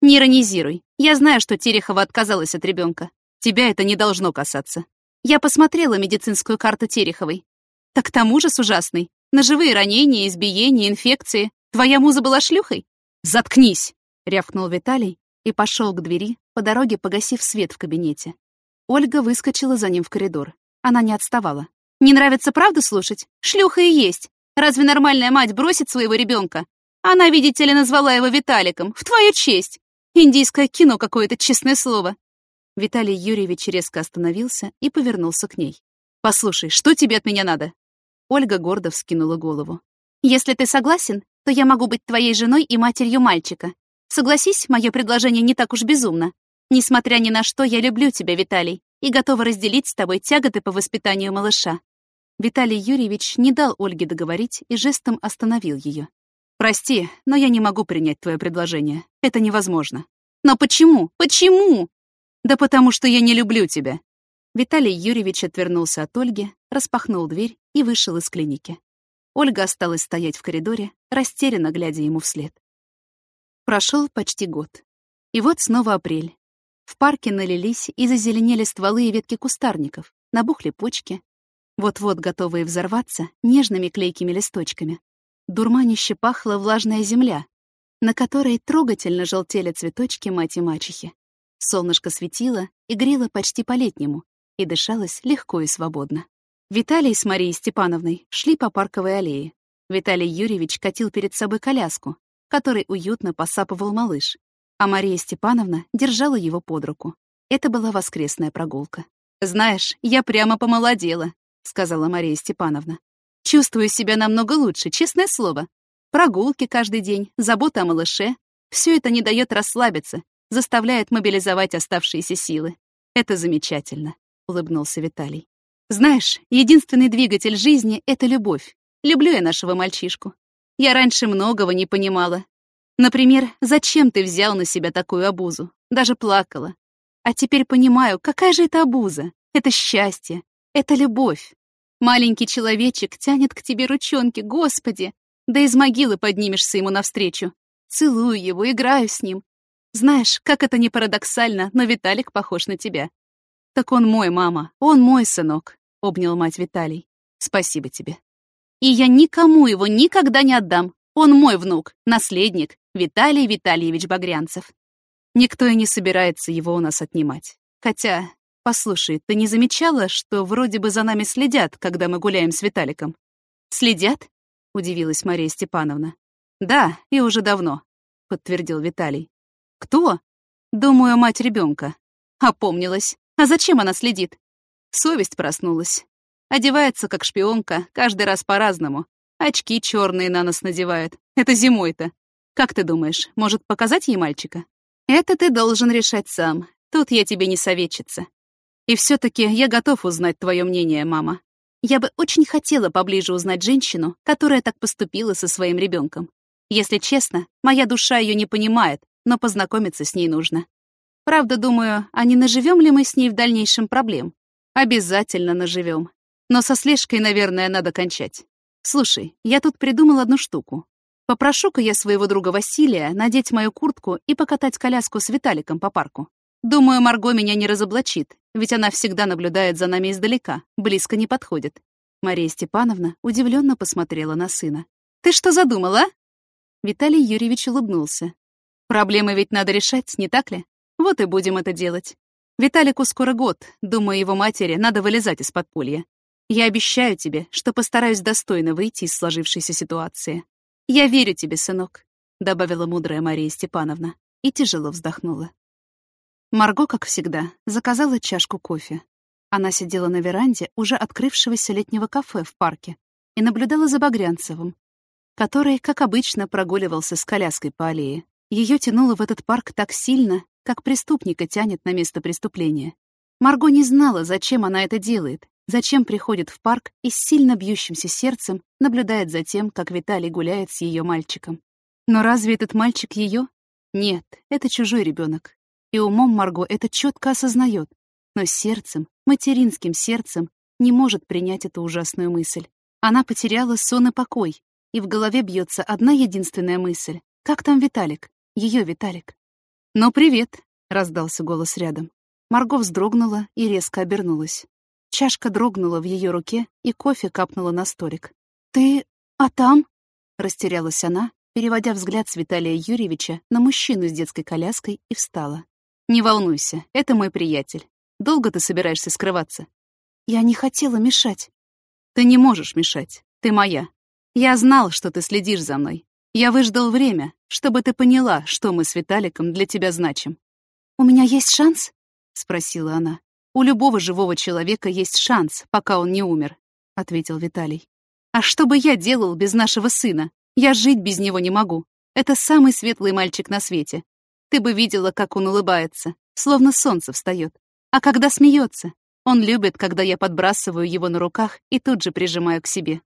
Не иронизируй. Я знаю, что Терехова отказалась от ребенка. Тебя это не должно касаться. Я посмотрела медицинскую карту Тереховой. Так к тому же с ужасной. Ножевые ранения, избиения, инфекции. Твоя муза была шлюхой? Заткнись! рявкнул Виталий и пошел к двери, по дороге погасив свет в кабинете. Ольга выскочила за ним в коридор. Она не отставала. «Не нравится правду слушать? Шлюха и есть. Разве нормальная мать бросит своего ребенка? Она, видите ли, назвала его Виталиком. В твою честь! Индийское кино какое-то, честное слово. Виталий Юрьевич резко остановился и повернулся к ней. «Послушай, что тебе от меня надо?» Ольга гордо вскинула голову. «Если ты согласен, то я могу быть твоей женой и матерью мальчика. Согласись, мое предложение не так уж безумно. Несмотря ни на что, я люблю тебя, Виталий, и готова разделить с тобой тяготы по воспитанию малыша». Виталий Юрьевич не дал Ольге договорить и жестом остановил ее. «Прости, но я не могу принять твое предложение. Это невозможно». «Но почему? Почему?» «Да потому что я не люблю тебя». Виталий Юрьевич отвернулся от Ольги, распахнул дверь и вышел из клиники. Ольга осталась стоять в коридоре, растерянно глядя ему вслед. Прошел почти год. И вот снова апрель. В парке налились и зазеленели стволы и ветки кустарников, набухли почки, вот-вот готовые взорваться нежными клейкими листочками. Дурманище пахла влажная земля, на которой трогательно желтели цветочки мать и мачехи. Солнышко светило и грело почти по-летнему, и дышалось легко и свободно. Виталий с Марией Степановной шли по парковой аллее. Виталий Юрьевич катил перед собой коляску, которой уютно посапывал малыш, а Мария Степановна держала его под руку. Это была воскресная прогулка. «Знаешь, я прямо помолодела», — сказала Мария Степановна. «Чувствую себя намного лучше, честное слово. Прогулки каждый день, забота о малыше — все это не дает расслабиться, заставляет мобилизовать оставшиеся силы. Это замечательно», — улыбнулся Виталий. «Знаешь, единственный двигатель жизни — это любовь. Люблю я нашего мальчишку. Я раньше многого не понимала, Например, зачем ты взял на себя такую обузу? Даже плакала. А теперь понимаю, какая же это обуза? Это счастье, это любовь. Маленький человечек тянет к тебе ручонки, Господи! Да из могилы поднимешься ему навстречу. Целую его, играю с ним. Знаешь, как это не парадоксально, но Виталик похож на тебя. Так он мой, мама, он мой сынок, — обнял мать Виталий. Спасибо тебе. И я никому его никогда не отдам. Он мой внук, наследник, Виталий Витальевич Багрянцев. Никто и не собирается его у нас отнимать. Хотя, послушай, ты не замечала, что вроде бы за нами следят, когда мы гуляем с Виталиком? Следят? Удивилась Мария Степановна. Да, и уже давно, подтвердил Виталий. Кто? Думаю, мать ребенка. Опомнилась. А зачем она следит? Совесть проснулась. Одевается как шпионка, каждый раз по-разному. Очки черные на нос надевает. Это зимой-то. Как ты думаешь, может показать ей мальчика? Это ты должен решать сам. Тут я тебе не советчица. И все таки я готов узнать твое мнение, мама. Я бы очень хотела поближе узнать женщину, которая так поступила со своим ребенком. Если честно, моя душа ее не понимает, но познакомиться с ней нужно. Правда, думаю, а не наживем ли мы с ней в дальнейшем проблем? Обязательно наживем. Но со слежкой, наверное, надо кончать. Слушай, я тут придумал одну штуку. Попрошу-ка я своего друга Василия надеть мою куртку и покатать коляску с Виталиком по парку. Думаю, Марго меня не разоблачит, ведь она всегда наблюдает за нами издалека, близко не подходит. Мария Степановна удивленно посмотрела на сына. «Ты что задумала?» Виталий Юрьевич улыбнулся. «Проблемы ведь надо решать, не так ли? Вот и будем это делать. Виталику скоро год, думаю, его матери надо вылезать из подполья. Я обещаю тебе, что постараюсь достойно выйти из сложившейся ситуации. «Я верю тебе, сынок», — добавила мудрая Мария Степановна и тяжело вздохнула. Марго, как всегда, заказала чашку кофе. Она сидела на веранде уже открывшегося летнего кафе в парке и наблюдала за Багрянцевым, который, как обычно, прогуливался с коляской по аллее. Ее тянуло в этот парк так сильно, как преступника тянет на место преступления. Марго не знала, зачем она это делает, Зачем приходит в парк и с сильно бьющимся сердцем наблюдает за тем, как Виталий гуляет с ее мальчиком? Но разве этот мальчик ее? Нет, это чужой ребенок. И умом Марго это четко осознает, но сердцем, материнским сердцем, не может принять эту ужасную мысль. Она потеряла сон и покой, и в голове бьется одна единственная мысль. Как там Виталик? Ее Виталик. «Ну, привет!» — раздался голос рядом. Марго вздрогнула и резко обернулась. Чашка дрогнула в ее руке, и кофе капнуло на столик. «Ты... а там?» — растерялась она, переводя взгляд с Виталия Юрьевича на мужчину с детской коляской, и встала. «Не волнуйся, это мой приятель. Долго ты собираешься скрываться?» «Я не хотела мешать». «Ты не можешь мешать. Ты моя. Я знал, что ты следишь за мной. Я выждал время, чтобы ты поняла, что мы с Виталиком для тебя значим». «У меня есть шанс?» — спросила она. У любого живого человека есть шанс, пока он не умер», — ответил Виталий. «А что бы я делал без нашего сына? Я жить без него не могу. Это самый светлый мальчик на свете. Ты бы видела, как он улыбается, словно солнце встает. А когда смеется, он любит, когда я подбрасываю его на руках и тут же прижимаю к себе.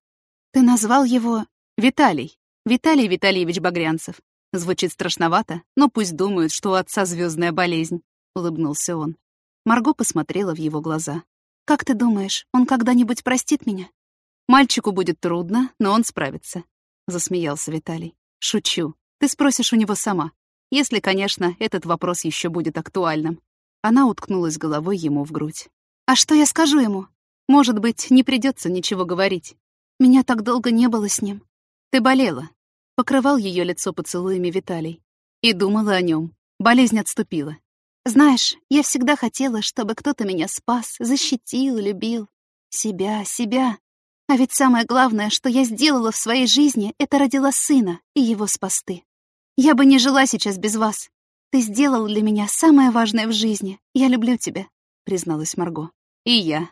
Ты назвал его Виталий. Виталий Витальевич Багрянцев. Звучит страшновато, но пусть думают, что у отца звездная болезнь, улыбнулся он. Марго посмотрела в его глаза. Как ты думаешь, он когда-нибудь простит меня? Мальчику будет трудно, но он справится, засмеялся Виталий. Шучу. Ты спросишь у него сама. Если, конечно, этот вопрос еще будет актуальным. Она уткнулась головой ему в грудь. «А что я скажу ему?» «Может быть, не придется ничего говорить. Меня так долго не было с ним. Ты болела». Покрывал ее лицо поцелуями Виталий. И думала о нем. Болезнь отступила. «Знаешь, я всегда хотела, чтобы кто-то меня спас, защитил, любил. Себя, себя. А ведь самое главное, что я сделала в своей жизни, это родила сына и его спасты. Я бы не жила сейчас без вас. Ты сделал для меня самое важное в жизни. Я люблю тебя», — призналась Марго. «И я».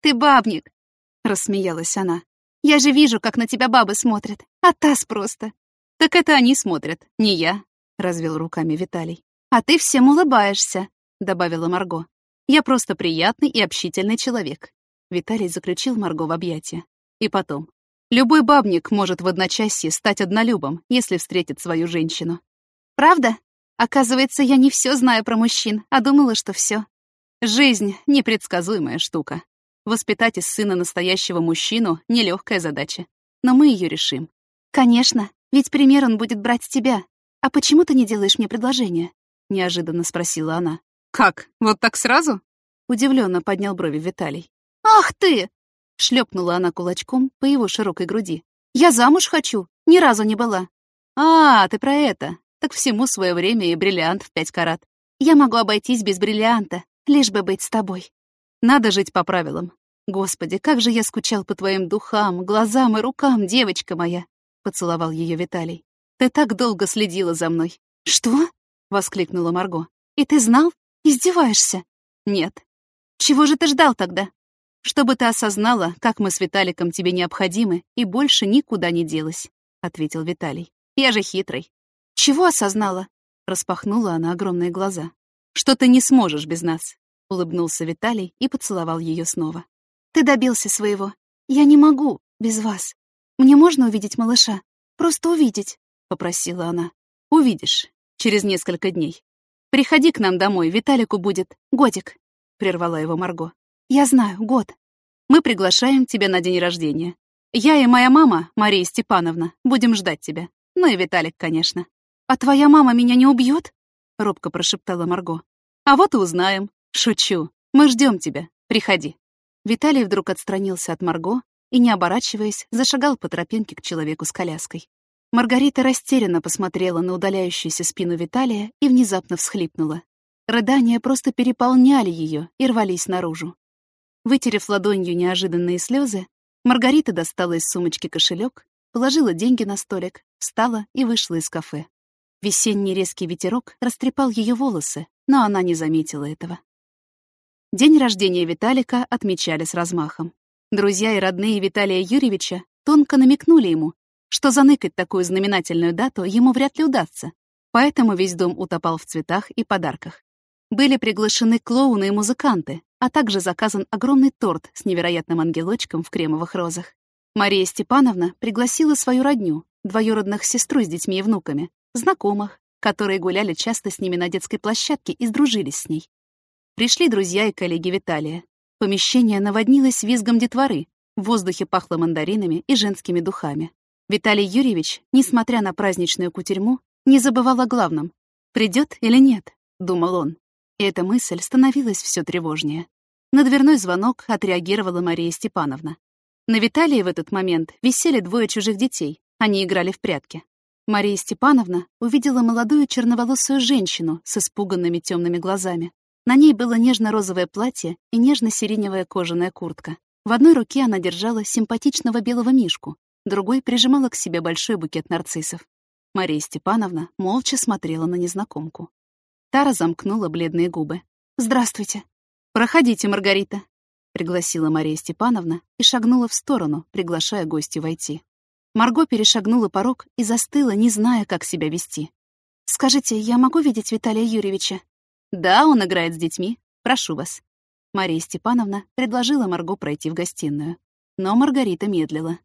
«Ты бабник», — рассмеялась она. «Я же вижу, как на тебя бабы смотрят. А таз просто». «Так это они смотрят, не я», — развел руками Виталий. «А ты всем улыбаешься», — добавила Марго. «Я просто приятный и общительный человек». Виталий заключил Марго в объятия. И потом. Любой бабник может в одночасье стать однолюбом, если встретит свою женщину. «Правда?» Оказывается, я не все знаю про мужчин, а думала, что все. Жизнь — непредсказуемая штука. Воспитать из сына настоящего мужчину — нелегкая задача. Но мы ее решим. Конечно, ведь пример он будет брать с тебя. А почему ты не делаешь мне предложение? Неожиданно спросила она. Как? Вот так сразу? Удивленно поднял брови Виталий. Ах ты! Шлепнула она кулачком по его широкой груди. Я замуж хочу, ни разу не была. А, ты про это. Так всему свое время и бриллиант в пять карат. Я могу обойтись без бриллианта, лишь бы быть с тобой. Надо жить по правилам. Господи, как же я скучал по твоим духам, глазам и рукам, девочка моя!» — поцеловал ее Виталий. «Ты так долго следила за мной». «Что?» — воскликнула Марго. «И ты знал? Издеваешься?» «Нет». «Чего же ты ждал тогда?» «Чтобы ты осознала, как мы с Виталиком тебе необходимы, и больше никуда не делась», — ответил Виталий. «Я же хитрый. «Чего осознала?» — распахнула она огромные глаза. «Что ты не сможешь без нас», — улыбнулся Виталий и поцеловал ее снова. «Ты добился своего. Я не могу без вас. Мне можно увидеть малыша? Просто увидеть», — попросила она. «Увидишь. Через несколько дней. Приходи к нам домой, Виталику будет годик», — прервала его Марго. «Я знаю, год. Мы приглашаем тебя на день рождения. Я и моя мама, Мария Степановна, будем ждать тебя. Ну и Виталик, конечно. «А твоя мама меня не убьет?» — робко прошептала Марго. «А вот и узнаем. Шучу. Мы ждем тебя. Приходи». Виталий вдруг отстранился от Марго и, не оборачиваясь, зашагал по тропинке к человеку с коляской. Маргарита растерянно посмотрела на удаляющуюся спину Виталия и внезапно всхлипнула. Рыдания просто переполняли ее и рвались наружу. Вытерев ладонью неожиданные слезы, Маргарита достала из сумочки кошелек, положила деньги на столик, встала и вышла из кафе. Весенний резкий ветерок растрепал ее волосы, но она не заметила этого. День рождения Виталика отмечали с размахом. Друзья и родные Виталия Юрьевича тонко намекнули ему, что заныкать такую знаменательную дату ему вряд ли удастся, поэтому весь дом утопал в цветах и подарках. Были приглашены клоуны и музыканты, а также заказан огромный торт с невероятным ангелочком в кремовых розах. Мария Степановна пригласила свою родню, двоюродных сестру с детьми и внуками, знакомых, которые гуляли часто с ними на детской площадке и сдружились с ней. Пришли друзья и коллеги Виталия. Помещение наводнилось визгом детворы, в воздухе пахло мандаринами и женскими духами. Виталий Юрьевич, несмотря на праздничную кутерьму, не забывал о главном. «Придет или нет?» — думал он. И эта мысль становилась все тревожнее. На дверной звонок отреагировала Мария Степановна. На Виталии в этот момент висели двое чужих детей. Они играли в прятки. Мария Степановна увидела молодую черноволосую женщину с испуганными темными глазами. На ней было нежно-розовое платье и нежно-сиреневая кожаная куртка. В одной руке она держала симпатичного белого мишку, другой прижимала к себе большой букет нарциссов. Мария Степановна молча смотрела на незнакомку. Тара замкнула бледные губы. «Здравствуйте». «Проходите, Маргарита», — пригласила Мария Степановна и шагнула в сторону, приглашая гостю войти. Марго перешагнула порог и застыла, не зная, как себя вести. «Скажите, я могу видеть Виталия Юрьевича?» «Да, он играет с детьми. Прошу вас». Мария Степановна предложила Марго пройти в гостиную. Но Маргарита медлила.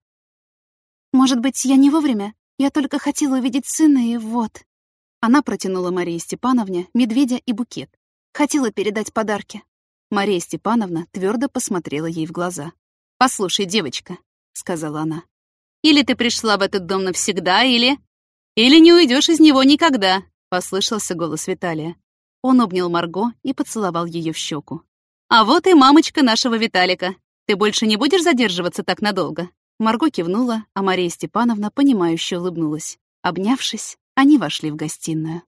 «Может быть, я не вовремя? Я только хотела увидеть сына, и вот...» Она протянула Марии Степановне медведя и букет. Хотела передать подарки. Мария Степановна твердо посмотрела ей в глаза. «Послушай, девочка», — сказала она, — «или ты пришла в этот дом навсегда, или... Или не уйдешь из него никогда», — послышался голос Виталия. Он обнял Марго и поцеловал ее в щеку. «А вот и мамочка нашего Виталика. Ты больше не будешь задерживаться так надолго?» Марго кивнула, а Мария Степановна, понимающе улыбнулась. Обнявшись, они вошли в гостиную.